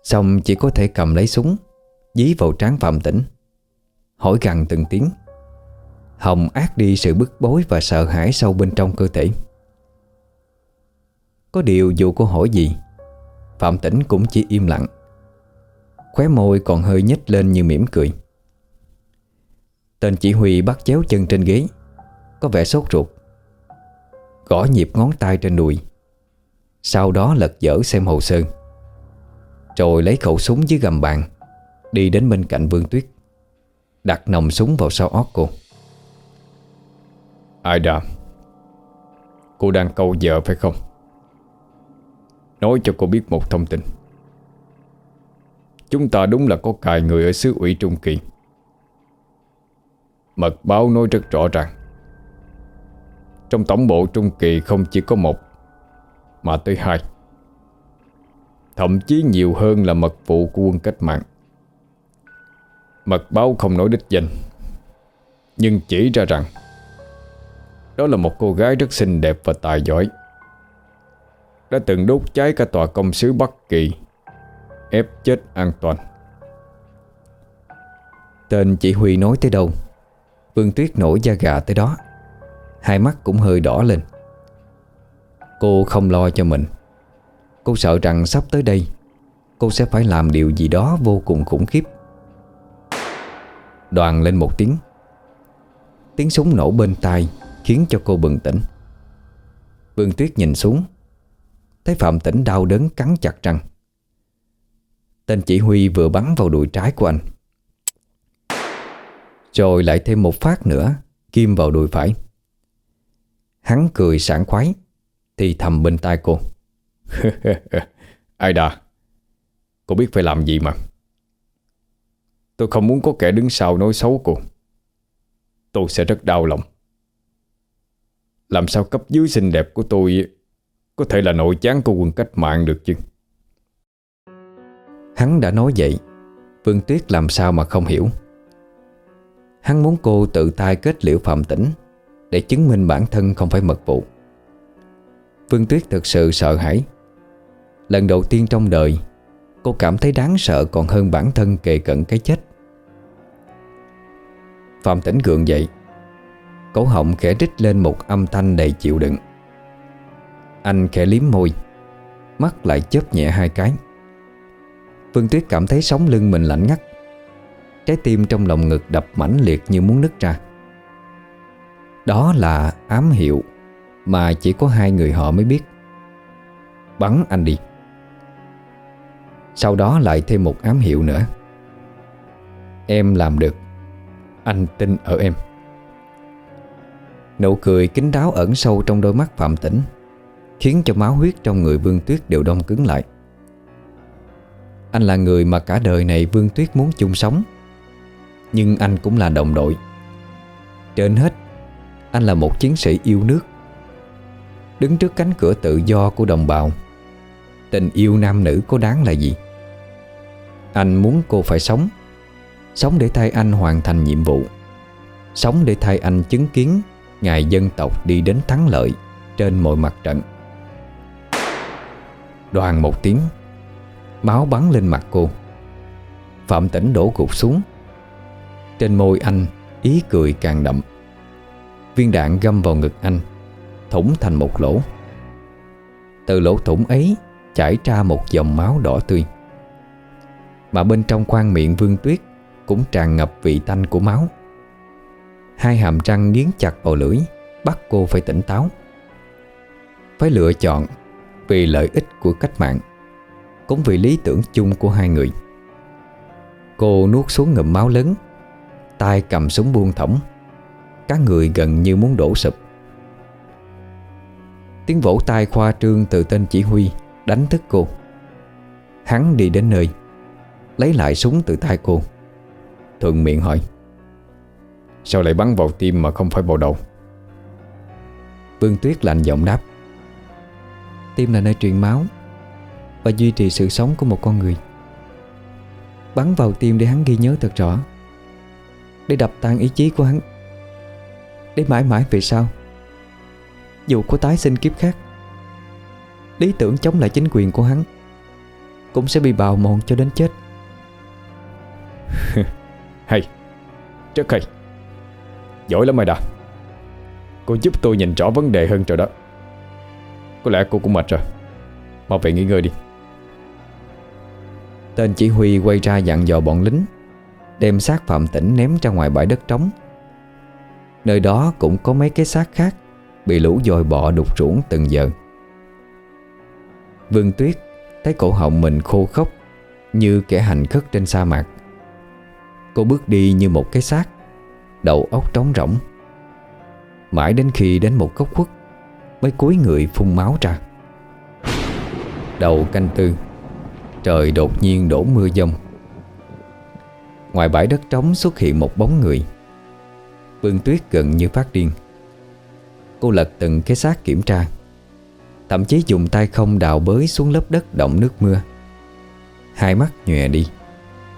Xong chỉ có thể cầm lấy súng, Dí vào trán Phạm Tĩnh. Hỏi gần từng tiếng. Hồng ác đi sự bức bối và sợ hãi sâu bên trong cơ thể. Có điều dù cô hỏi gì, Phạm Tĩnh cũng chỉ im lặng. Khóe môi còn hơi nhếch lên như mỉm cười. Tên chỉ huy bắt chéo chân trên ghế, Có vẻ sốt ruột. Gõ nhịp ngón tay trên đùi. Sau đó lật dở xem hồ sơ. Rồi lấy khẩu súng dưới gầm bàn, Đi đến bên cạnh Vương Tuyết. Đặt nòng súng vào sau ót cô. Ai đã Cô đang câu vợ phải không? Nói cho cô biết một thông tin. Chúng ta đúng là có cài người ở xứ ủy Trung Kỳ. Mật báo nói rất rõ ràng. Trong tổng bộ Trung Kỳ không chỉ có một, Mà tới hai. Thậm chí nhiều hơn là mật vụ của quân cách mạng. Mật báo không nói đích danh. Nhưng chỉ ra rằng, Đó là một cô gái rất xinh đẹp và tài giỏi. Đã từng đốt cháy cả tòa công sứ Bắc Kỳ, Ép chết an toàn. Tên chỉ huy nói tới đâu, Vương Tuyết nổi da gà tới đó. Hai mắt cũng hơi đỏ lên. Cô không lo cho mình. Cô sợ rằng sắp tới đây, Cô sẽ phải làm điều gì đó vô cùng khủng khiếp. Đoàn lên một tiếng. Tiếng súng nổ bên tai Khiến cho cô bừng tỉnh. Vương Tuyết nhìn xuống, Thấy Phạm Tĩnh đau đớn cắn chặt răng. Tên chỉ huy vừa bắn vào đùi trái của anh. Rồi lại thêm một phát nữa Kim vào đùi phải. Hắn cười sảng khoái, Thì thầm bên tai cô. Ai đà, Cô biết phải làm gì mà. Tôi không muốn có kẻ đứng sau nói xấu cô. Tôi sẽ rất đau lòng. Làm sao cấp dưới xinh đẹp của tôi Có thể là nội chán của quân cách mạng được chứ? Hắn đã nói vậy. Vương Tuyết làm sao mà không hiểu? Hắn muốn cô tự tay kết liễu phạm tĩnh Để chứng minh bản thân không phải mật vụ. Vương Tuyết thực sự sợ hãi. Lần đầu tiên trong đời, Cô cảm thấy đáng sợ còn hơn bản thân kề cận cái chết. Phạm tĩnh gượng dậy. Cổ họng khẽ rít lên một âm thanh đầy chịu đựng. Anh khẽ liếm môi, Mắt lại chớp nhẹ hai cái. Phương Tuyết cảm thấy sống lưng mình lạnh ngắt. Trái tim trong lòng ngực đập mãnh liệt như muốn nứt ra. Đó là ám hiệu Mà chỉ có hai người họ mới biết. Bắn anh đi. Sau đó lại thêm một ám hiệu nữa. Em làm được. Anh tin ở em. Nụ cười kín đáo ẩn sâu trong đôi mắt Phạm Tĩnh, Khiến cho máu huyết trong người Vương Tuyết đều đông cứng lại. Anh là người mà cả đời này Vương Tuyết muốn chung sống, Nhưng anh cũng là đồng đội. Trên hết, Anh là một chiến sĩ yêu nước, Đứng trước cánh cửa tự do của đồng bào. Tình yêu nam nữ có đáng là gì? Anh muốn cô phải sống Sống để thay anh hoàn thành nhiệm vụ. Sống để thay anh chứng kiến Ngày dân tộc đi đến thắng lợi Trên mọi mặt trận. Đoàn một tiếng, Máu bắn lên mặt cô. Phạm tĩnh đổ gục xuống. Trên môi anh, Ý cười càng đậm. Viên đạn găm vào ngực anh, Thủng thành một lỗ. Từ lỗ thủng ấy, Chảy ra một dòng máu đỏ tươi. Mà bên trong khoang miệng Vương Tuyết cũng tràn ngập vị tanh của máu. Hai hàm răng nghiến chặt vào lưỡi, Bắt cô phải tỉnh táo. Phải lựa chọn Vì lợi ích của cách mạng, Cũng vì lý tưởng chung của hai người. Cô nuốt xuống ngụm máu lớn, tay cầm súng buông thõng. Các người gần như muốn đổ sụp. Tiếng vỗ tay khoa trương từ tên chỉ huy Đánh thức cô. Hắn đi đến nơi, Lấy lại súng từ tay cô. Thuận miệng hỏi. Sao lại bắn vào tim mà không phải vào đầu? Vương Tuyết lạnh giọng đáp. Tim là nơi truyền máu Và duy trì sự sống của một con người. Bắn vào tim để hắn ghi nhớ thật rõ, Để đập tan ý chí của hắn, Để mãi mãi về sau. Dù có tái sinh kiếp khác, Lý tưởng chống lại chính quyền của hắn Cũng sẽ bị bào mòn cho đến chết. Hay. Rất hay. Giỏi lắm mày đã Cô giúp tôi nhìn rõ vấn đề hơn rồi đó Có lẽ cô cũng mệt rồi. Mau về nghỉ ngơi đi. Tên chỉ huy quay ra dặn dò bọn lính, Đem xác Phạm Tĩnh ném ra ngoài bãi đất trống. Nơi đó cũng có mấy cái xác khác Bị lũ dòi bọ đục ruỗng từng giờ. Vương Tuyết thấy cổ họng mình khô khốc Như kẻ hành khất trên sa mạc. Cô bước đi như một cái xác. Đầu óc trống rỗng. Mãi đến khi đến một góc khuất, Mới cúi người phun máu ra. Đầu canh tư, Trời đột nhiên đổ mưa dông. Ngoài bãi đất trống xuất hiện một bóng người. Vương Tuyết gần như phát điên. Cô lật từng cái xác kiểm tra. Thậm chí dùng tay không đào bới xuống lớp đất động nước mưa. Hai mắt nhòe đi,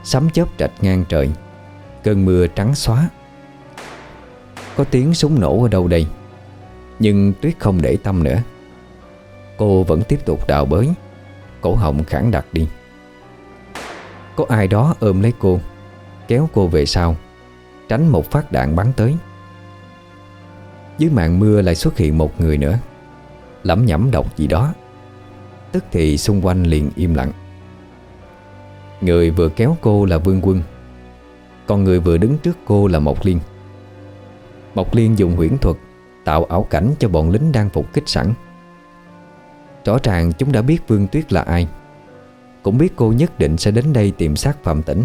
Sấm chớp rạch ngang trời. Cơn mưa trắng xóa. Có tiếng súng nổ ở đâu đây? Nhưng Tuyết không để tâm nữa. Cô vẫn tiếp tục đào bới. Cổ họng khẳng đặt đi. Có ai đó ôm lấy cô, Kéo cô về sau, Tránh một phát đạn bắn tới. Dưới màn mưa lại xuất hiện một người nữa. Lẩm nhẩm đọc gì đó. Tức thì xung quanh liền im lặng. Người vừa kéo cô là Vương Quân. Còn người vừa đứng trước cô là Mộc Liên. Mộc Liên dùng huyễn thuật Tạo ảo cảnh cho bọn lính đang phục kích sẵn. Rõ ràng chúng đã biết Vương Tuyết là ai. Cũng biết cô nhất định sẽ đến đây tìm sát Phạm Tĩnh.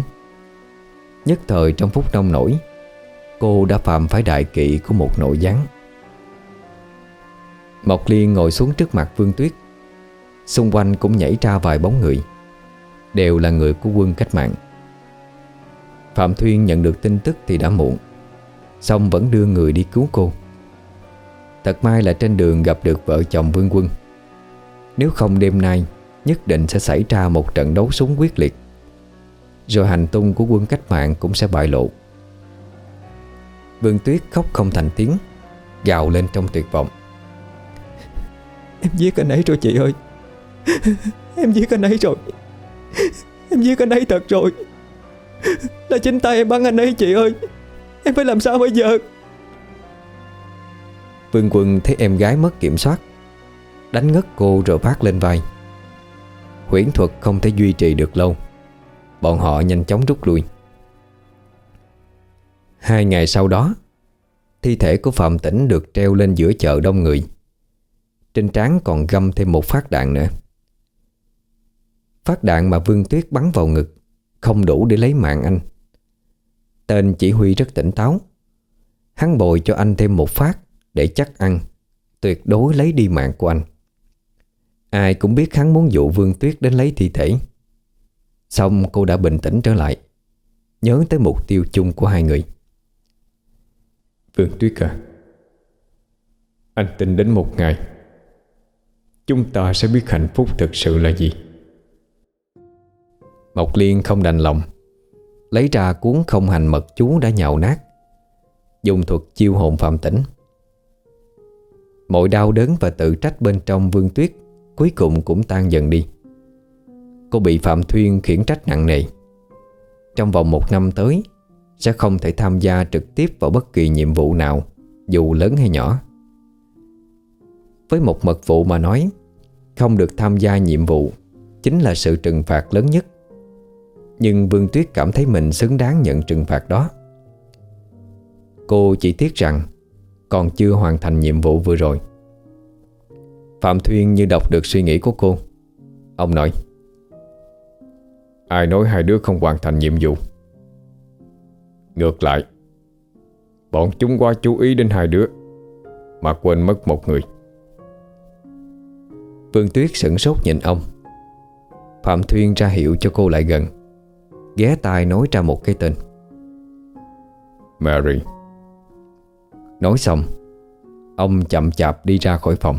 Nhất thời trong phút nông nổi, Cô đã phạm phải đại kỵ của một nội gián. Mộc Liên ngồi xuống trước mặt Vương Tuyết. Xung quanh cũng nhảy ra vài bóng người. Đều là người của quân cách mạng. Phạm Thuyên nhận được tin tức thì đã muộn Xong vẫn đưa người đi cứu cô. Thật may là trên đường gặp được vợ chồng Vương Quân. Nếu không đêm nay, Nhất định sẽ xảy ra một trận đấu súng quyết liệt. Rồi hành tung của quân cách mạng cũng sẽ bại lộ. Vương Tuyết khóc không thành tiếng, Gào lên trong tuyệt vọng. Em giết anh ấy rồi chị ơi. Em giết anh ấy rồi. Em giết anh ấy thật rồi. Là chính tay em bắn anh ấy, chị ơi. Em phải làm sao bây giờ? Vương Quân thấy em gái mất kiểm soát, Đánh ngất cô rồi vác lên vai. Huyễn thuật không thể duy trì được lâu. Bọn họ nhanh chóng rút lui. Hai ngày sau đó, Thi thể của Phạm Tĩnh được treo lên giữa chợ đông người. Trên trán còn găm thêm một phát đạn nữa. Phát đạn mà Vương Tuyết bắn vào ngực không đủ để lấy mạng anh. Tên chỉ huy rất tỉnh táo. Hắn bồi cho anh thêm một phát Để chắc ăn, Tuyệt đối lấy đi mạng của anh. Ai cũng biết hắn muốn dụ Vương Tuyết đến lấy thi thể. Xong cô đã bình tĩnh trở lại, Nhớ tới mục tiêu chung của hai người. Vương Tuyết à Anh tin đến một ngày, Chúng ta sẽ biết hạnh phúc thực sự là gì. Mộc Liên không đành lòng. Lấy ra cuốn không hành mật chú đã nhào nát, Dùng thuật chiêu hồn phạm tỉnh Mọi đau đớn và tự trách bên trong Vương Tuyết Cuối cùng cũng tan dần đi. Cô bị Phạm Thuyên khiển trách nặng nề. Trong vòng một năm tới, Sẽ không thể tham gia trực tiếp vào bất kỳ nhiệm vụ nào, Dù lớn hay nhỏ. Với một mật vụ mà nói, Không được tham gia nhiệm vụ Chính là sự trừng phạt lớn nhất. Nhưng Vương Tuyết cảm thấy mình xứng đáng nhận trừng phạt đó. Cô chỉ tiếc rằng Còn chưa hoàn thành nhiệm vụ vừa rồi. Phạm Thuyên như đọc được suy nghĩ của cô. Ông nói, Ai nói hai đứa không hoàn thành nhiệm vụ? Ngược lại, Bọn chúng qua chú ý đến hai đứa Mà quên mất một người. Vương Tuyết sửng sốt nhìn ông. Phạm Thuyên ra hiệu cho cô lại gần. Ghé tai nói ra một cái tên. Mary. Nói xong Ông chậm chạp đi ra khỏi phòng.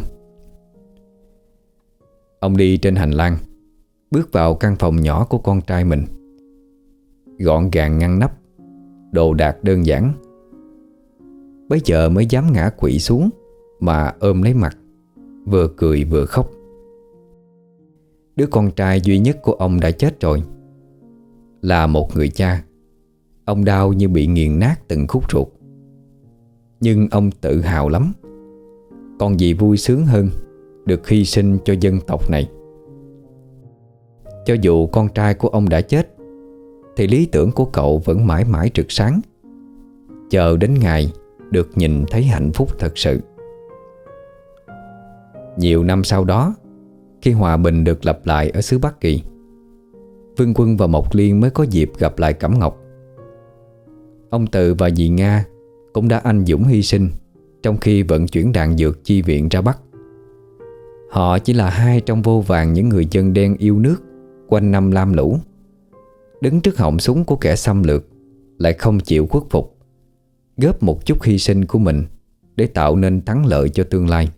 Ông đi trên hành lang Bước vào căn phòng nhỏ của con trai mình. Gọn gàng ngăn nắp Đồ đạc đơn giản. Bây giờ mới dám ngã quỵ xuống Mà ôm lấy mặt Vừa cười vừa khóc. Đứa con trai duy nhất của ông đã chết rồi là một người cha. Ông đau như bị nghiền nát từng khúc ruột. Nhưng ông tự hào lắm. Còn gì vui sướng hơn Được hy sinh cho dân tộc này. Cho dù con trai của ông đã chết, Thì lý tưởng của cậu vẫn mãi mãi trực sáng. Chờ đến ngày Được nhìn thấy hạnh phúc thật sự. Nhiều năm sau đó, Khi hòa bình được lập lại ở xứ Bắc Kỳ Vương Quân và Mộc Liên mới có dịp gặp lại Cẩm Ngọc Ông Tự và dì Nga cũng đã anh dũng hy sinh trong khi vận chuyển đạn dược chi viện ra Bắc. Họ chỉ là hai trong vô vàng những người dân đen yêu nước quanh năm lam lũ. Đứng trước họng súng của kẻ xâm lược lại không chịu khuất phục, góp một chút hy sinh của mình để tạo nên thắng lợi cho tương lai.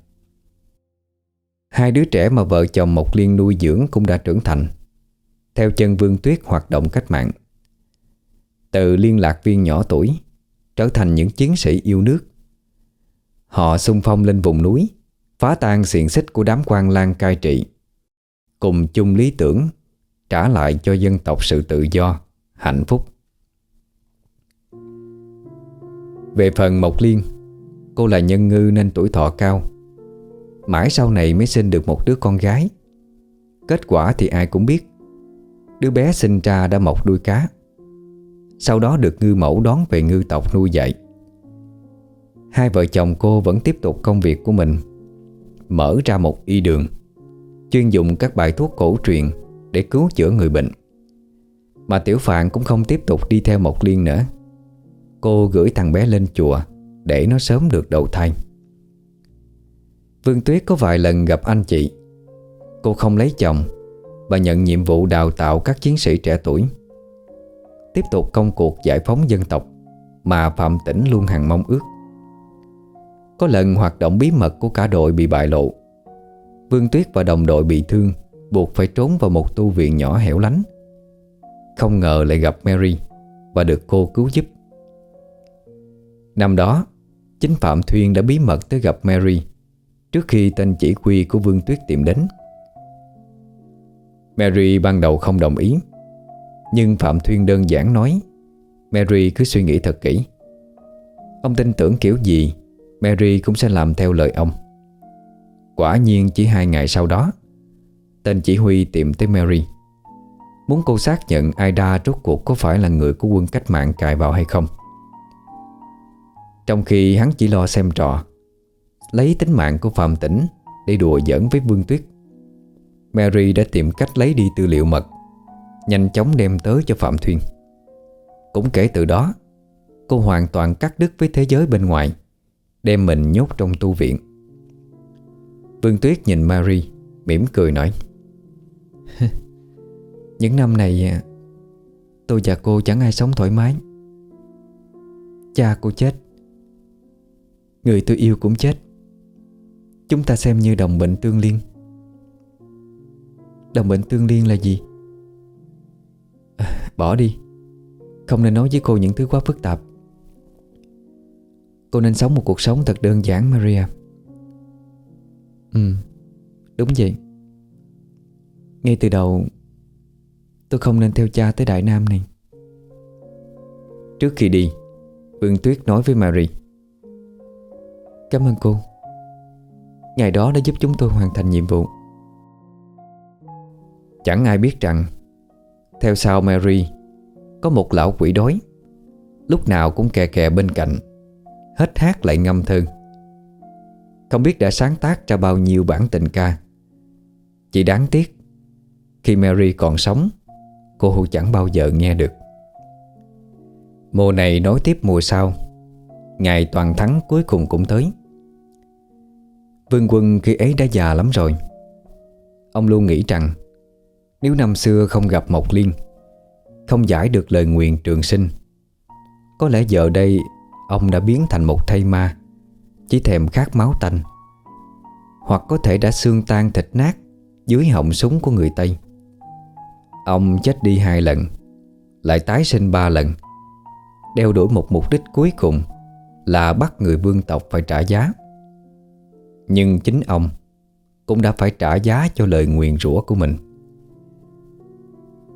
Hai đứa trẻ mà vợ chồng Mộc Liên nuôi dưỡng cũng đã trưởng thành, theo chân Vương Tuyết hoạt động cách mạng. Từ liên lạc viên nhỏ tuổi, Trở thành những chiến sĩ yêu nước. Họ xung phong lên vùng núi, Phá tan xiềng xích của đám quan lang cai trị, Cùng chung lý tưởng, Trả lại cho dân tộc sự tự do, Hạnh phúc. Về phần Mộc Liên, Cô là nhân ngư nên tuổi thọ cao. Mãi sau này mới sinh được một đứa con gái. Kết quả thì ai cũng biết Đứa bé sinh ra đã mọc đuôi cá. Sau đó được ngư mẫu đón về ngư tộc nuôi dạy. Hai vợ chồng cô vẫn tiếp tục công việc của mình, Mở ra một y đường, Chuyên dụng các bài thuốc cổ truyền Để cứu chữa người bệnh. Mà Tiểu Phạn cũng không tiếp tục đi theo Mộc Liên nữa. Cô gửi thằng bé lên chùa Để nó sớm được đầu thai. Vương Tuyết có vài lần gặp anh chị. Cô không lấy chồng và nhận nhiệm vụ đào tạo các chiến sĩ trẻ tuổi. Tiếp tục công cuộc giải phóng dân tộc Mà Phạm Tĩnh luôn hằng mong ước. Có lần hoạt động bí mật của cả đội bị bại lộ. Vương Tuyết và đồng đội bị thương, Buộc phải trốn vào một tu viện nhỏ hẻo lánh. Không ngờ lại gặp Mary Và được cô cứu giúp. Năm đó, Chính Phạm Thuyên đã bí mật tới gặp Mary Trước khi tên chỉ huy của Vương Tuyết tìm đến. Mary ban đầu không đồng ý. Nhưng Phạm Thuyên đơn giản nói, Mary cứ suy nghĩ thật kỹ. Ông tin tưởng kiểu gì, Mary cũng sẽ làm theo lời ông. Quả nhiên chỉ hai ngày sau đó, Tên chỉ huy tìm tới Mary. Muốn cô xác nhận Aida rốt cuộc có phải là người của quân cách mạng cài vào hay không. Trong khi hắn chỉ lo xem trò, Lấy tính mạng của Phạm Tĩnh Để đùa giỡn với Vương Tuyết Mary đã tìm cách lấy đi tư liệu mật, Nhanh chóng đem tới cho Phạm Thuyên. Cũng kể từ đó, Cô hoàn toàn cắt đứt với thế giới bên ngoài, Đem mình nhốt trong tu viện. Vương Tuyết nhìn Mary, mỉm cười nói, Những năm này, Tôi và cô chẳng ai sống thoải mái. Cha cô chết, Người tôi yêu cũng chết. Chúng ta xem như đồng bệnh tương liên. Đồng bệnh tương liên là gì? À, bỏ đi. Không nên nói với cô những thứ quá phức tạp. Cô nên sống một cuộc sống thật đơn giản Maria. Ừ Đúng vậy. Ngay từ đầu Tôi không nên theo cha tới Đại Nam này. Trước khi đi Vương Tuyết nói với Mary. Cảm ơn cô. Ngày đó đã giúp chúng tôi hoàn thành nhiệm vụ. Chẳng ai biết rằng, Theo sau Mary, Có một lão quỷ đói. Lúc nào cũng kè kè bên cạnh, Hết hát lại ngâm thơ. Không biết đã sáng tác ra bao nhiêu bản tình ca. Chỉ đáng tiếc, Khi Mary còn sống, Cô chẳng bao giờ nghe được. Mùa này nối tiếp mùa sau, Ngày toàn thắng cuối cùng cũng tới. Vương quân khi ấy đã già lắm rồi. Ông luôn nghĩ rằng nếu năm xưa không gặp Mộc Liên, Không giải được lời nguyện trường sinh, Có lẽ giờ đây Ông đã biến thành một thây ma, Chỉ thèm khát máu tanh, Hoặc có thể đã xương tan thịt nát Dưới họng súng của người Tây. Ông chết đi hai lần, Lại tái sinh ba lần, Đeo đuổi một mục đích cuối cùng Là bắt người vương tộc phải trả giá. Nhưng chính ông Cũng đã phải trả giá cho lời nguyền rủa của mình.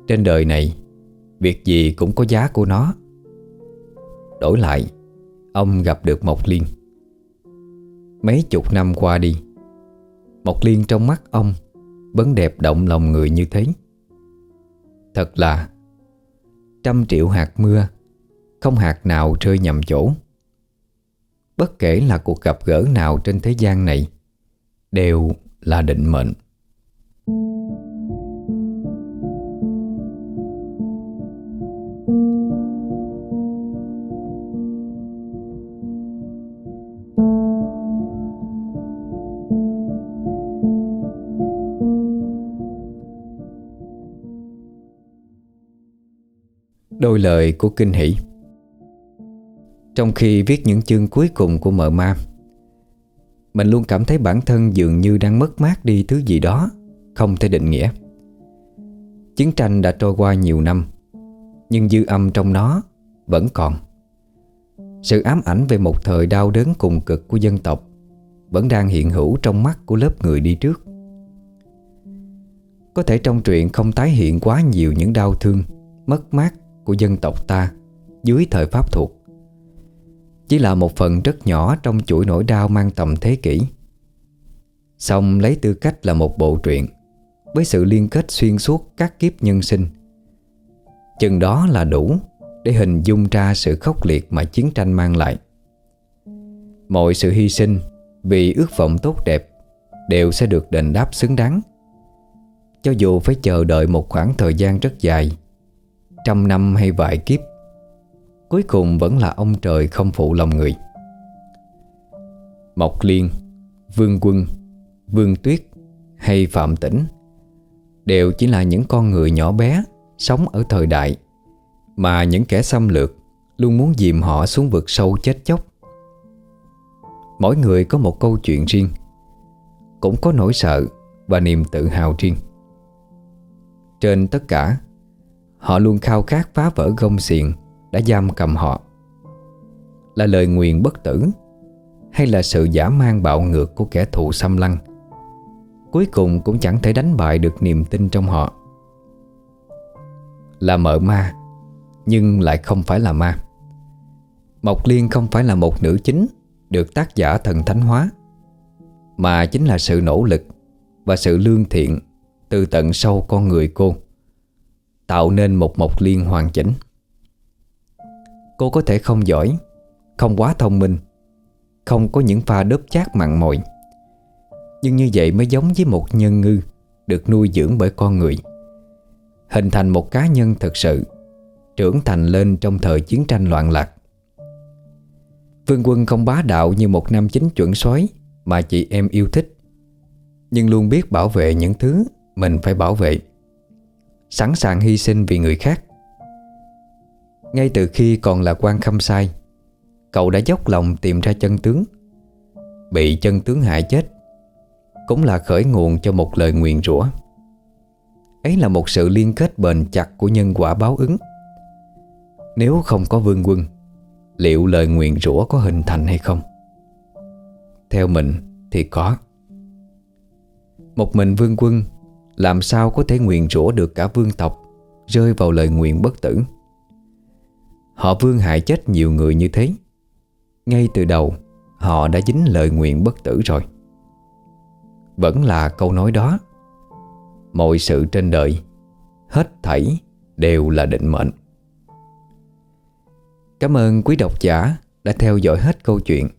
Trên đời này, Việc gì cũng có giá của nó. Đổi lại, Ông gặp được Mộc Liên. Mấy chục năm qua đi, Mộc Liên trong mắt ông Vẫn đẹp động lòng người như thế. Thật là, Trăm triệu hạt mưa Không hạt nào rơi nhầm chỗ. Bất kể là cuộc gặp gỡ nào trên thế gian này, Đều là định mệnh. Đôi lời của Kinh Hỷ. Trong khi viết những chương cuối cùng của mợ ma, Mình luôn cảm thấy bản thân dường như đang mất mát đi thứ gì đó Không thể định nghĩa. Chiến tranh đã trôi qua nhiều năm, Nhưng dư âm trong nó vẫn còn. Sự ám ảnh về một thời đau đớn cùng cực của dân tộc Vẫn đang hiện hữu trong mắt của lớp người đi trước. Có thể trong truyện không tái hiện quá nhiều những đau thương, Mất mát của dân tộc ta dưới thời Pháp thuộc. Chỉ là một phần rất nhỏ trong chuỗi nỗi đau mang tầm thế kỷ. Xong lấy tư cách là một bộ truyện Với sự liên kết xuyên suốt các kiếp nhân sinh. Chừng đó là đủ Để hình dung ra sự khốc liệt mà chiến tranh mang lại. Mọi sự hy sinh Vì ước vọng tốt đẹp Đều sẽ được đền đáp xứng đáng. Cho dù phải chờ đợi một khoảng thời gian rất dài Trăm năm hay vài kiếp, Cuối cùng vẫn là ông trời không phụ lòng người. Mộc Liên, Vương Quân, Vương Tuyết hay Phạm Tĩnh Đều chỉ là những con người nhỏ bé Sống ở thời đại Mà những kẻ xâm lược Luôn muốn dìm họ xuống vực sâu chết chóc. Mỗi người có một câu chuyện riêng, Cũng có nỗi sợ Và niềm tự hào riêng. Trên tất cả Họ luôn khao khát phá vỡ gông xiềng, Đã giam cầm họ. Là lời nguyền bất tử, Hay là sự giả mang bạo ngược Của kẻ thù xâm lăng? Cuối cùng cũng chẳng thể đánh bại được niềm tin trong họ. Là mợ ma, Nhưng lại không phải là ma. Mộc Liên không phải là một nữ chính Được tác giả thần thánh hóa, Mà chính là sự nỗ lực Và sự lương thiện Từ tận sâu con người cô. Tạo nên một Mộc Liên hoàn chỉnh. Cô có thể không giỏi, Không quá thông minh, Không có những pha đớp chát mặn mòi. Nhưng như vậy mới giống với một nhân ngư Được nuôi dưỡng bởi con người. Hình thành một cá nhân thật sự, Trưởng thành lên trong thời chiến tranh loạn lạc. Vương quân không bá đạo như một nam chính chuẩn soái Mà chị em yêu thích, Nhưng luôn biết bảo vệ những thứ Mình phải bảo vệ. Sẵn sàng hy sinh vì người khác. Ngay từ khi còn là quan khâm sai, Cậu đã dốc lòng tìm ra chân tướng. Bị chân tướng hại chết cũng là khởi nguồn cho một lời nguyện rủa. Ấy là một sự liên kết bền chặt của nhân quả báo ứng. Nếu không có vương quân, Liệu lời nguyện rủa có hình thành hay không? Theo mình thì có. Một mình vương quân làm sao có thể nguyện rủa được cả vương tộc, Rơi vào lời nguyện bất tử? Họ vương hại chết nhiều người như thế. Ngay từ đầu, Họ đã dính lời nguyện bất tử rồi. Vẫn là câu nói đó. Mọi sự trên đời, Hết thảy đều là định mệnh. Cảm ơn quý độc giả đã theo dõi hết câu chuyện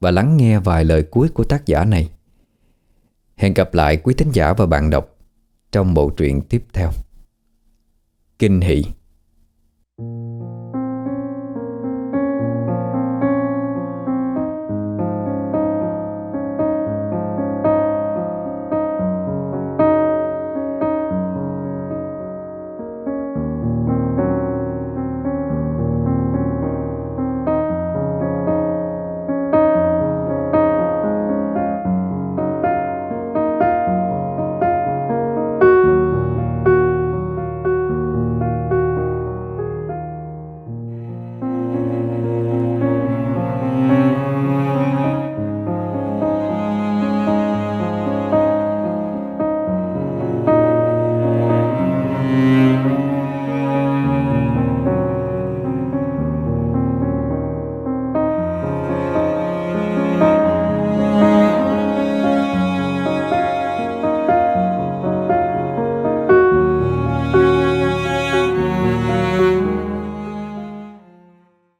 và lắng nghe vài lời cuối của tác giả này. Hẹn gặp lại quý thính giả và bạn đọc trong bộ truyện tiếp theo. Kinh hỷ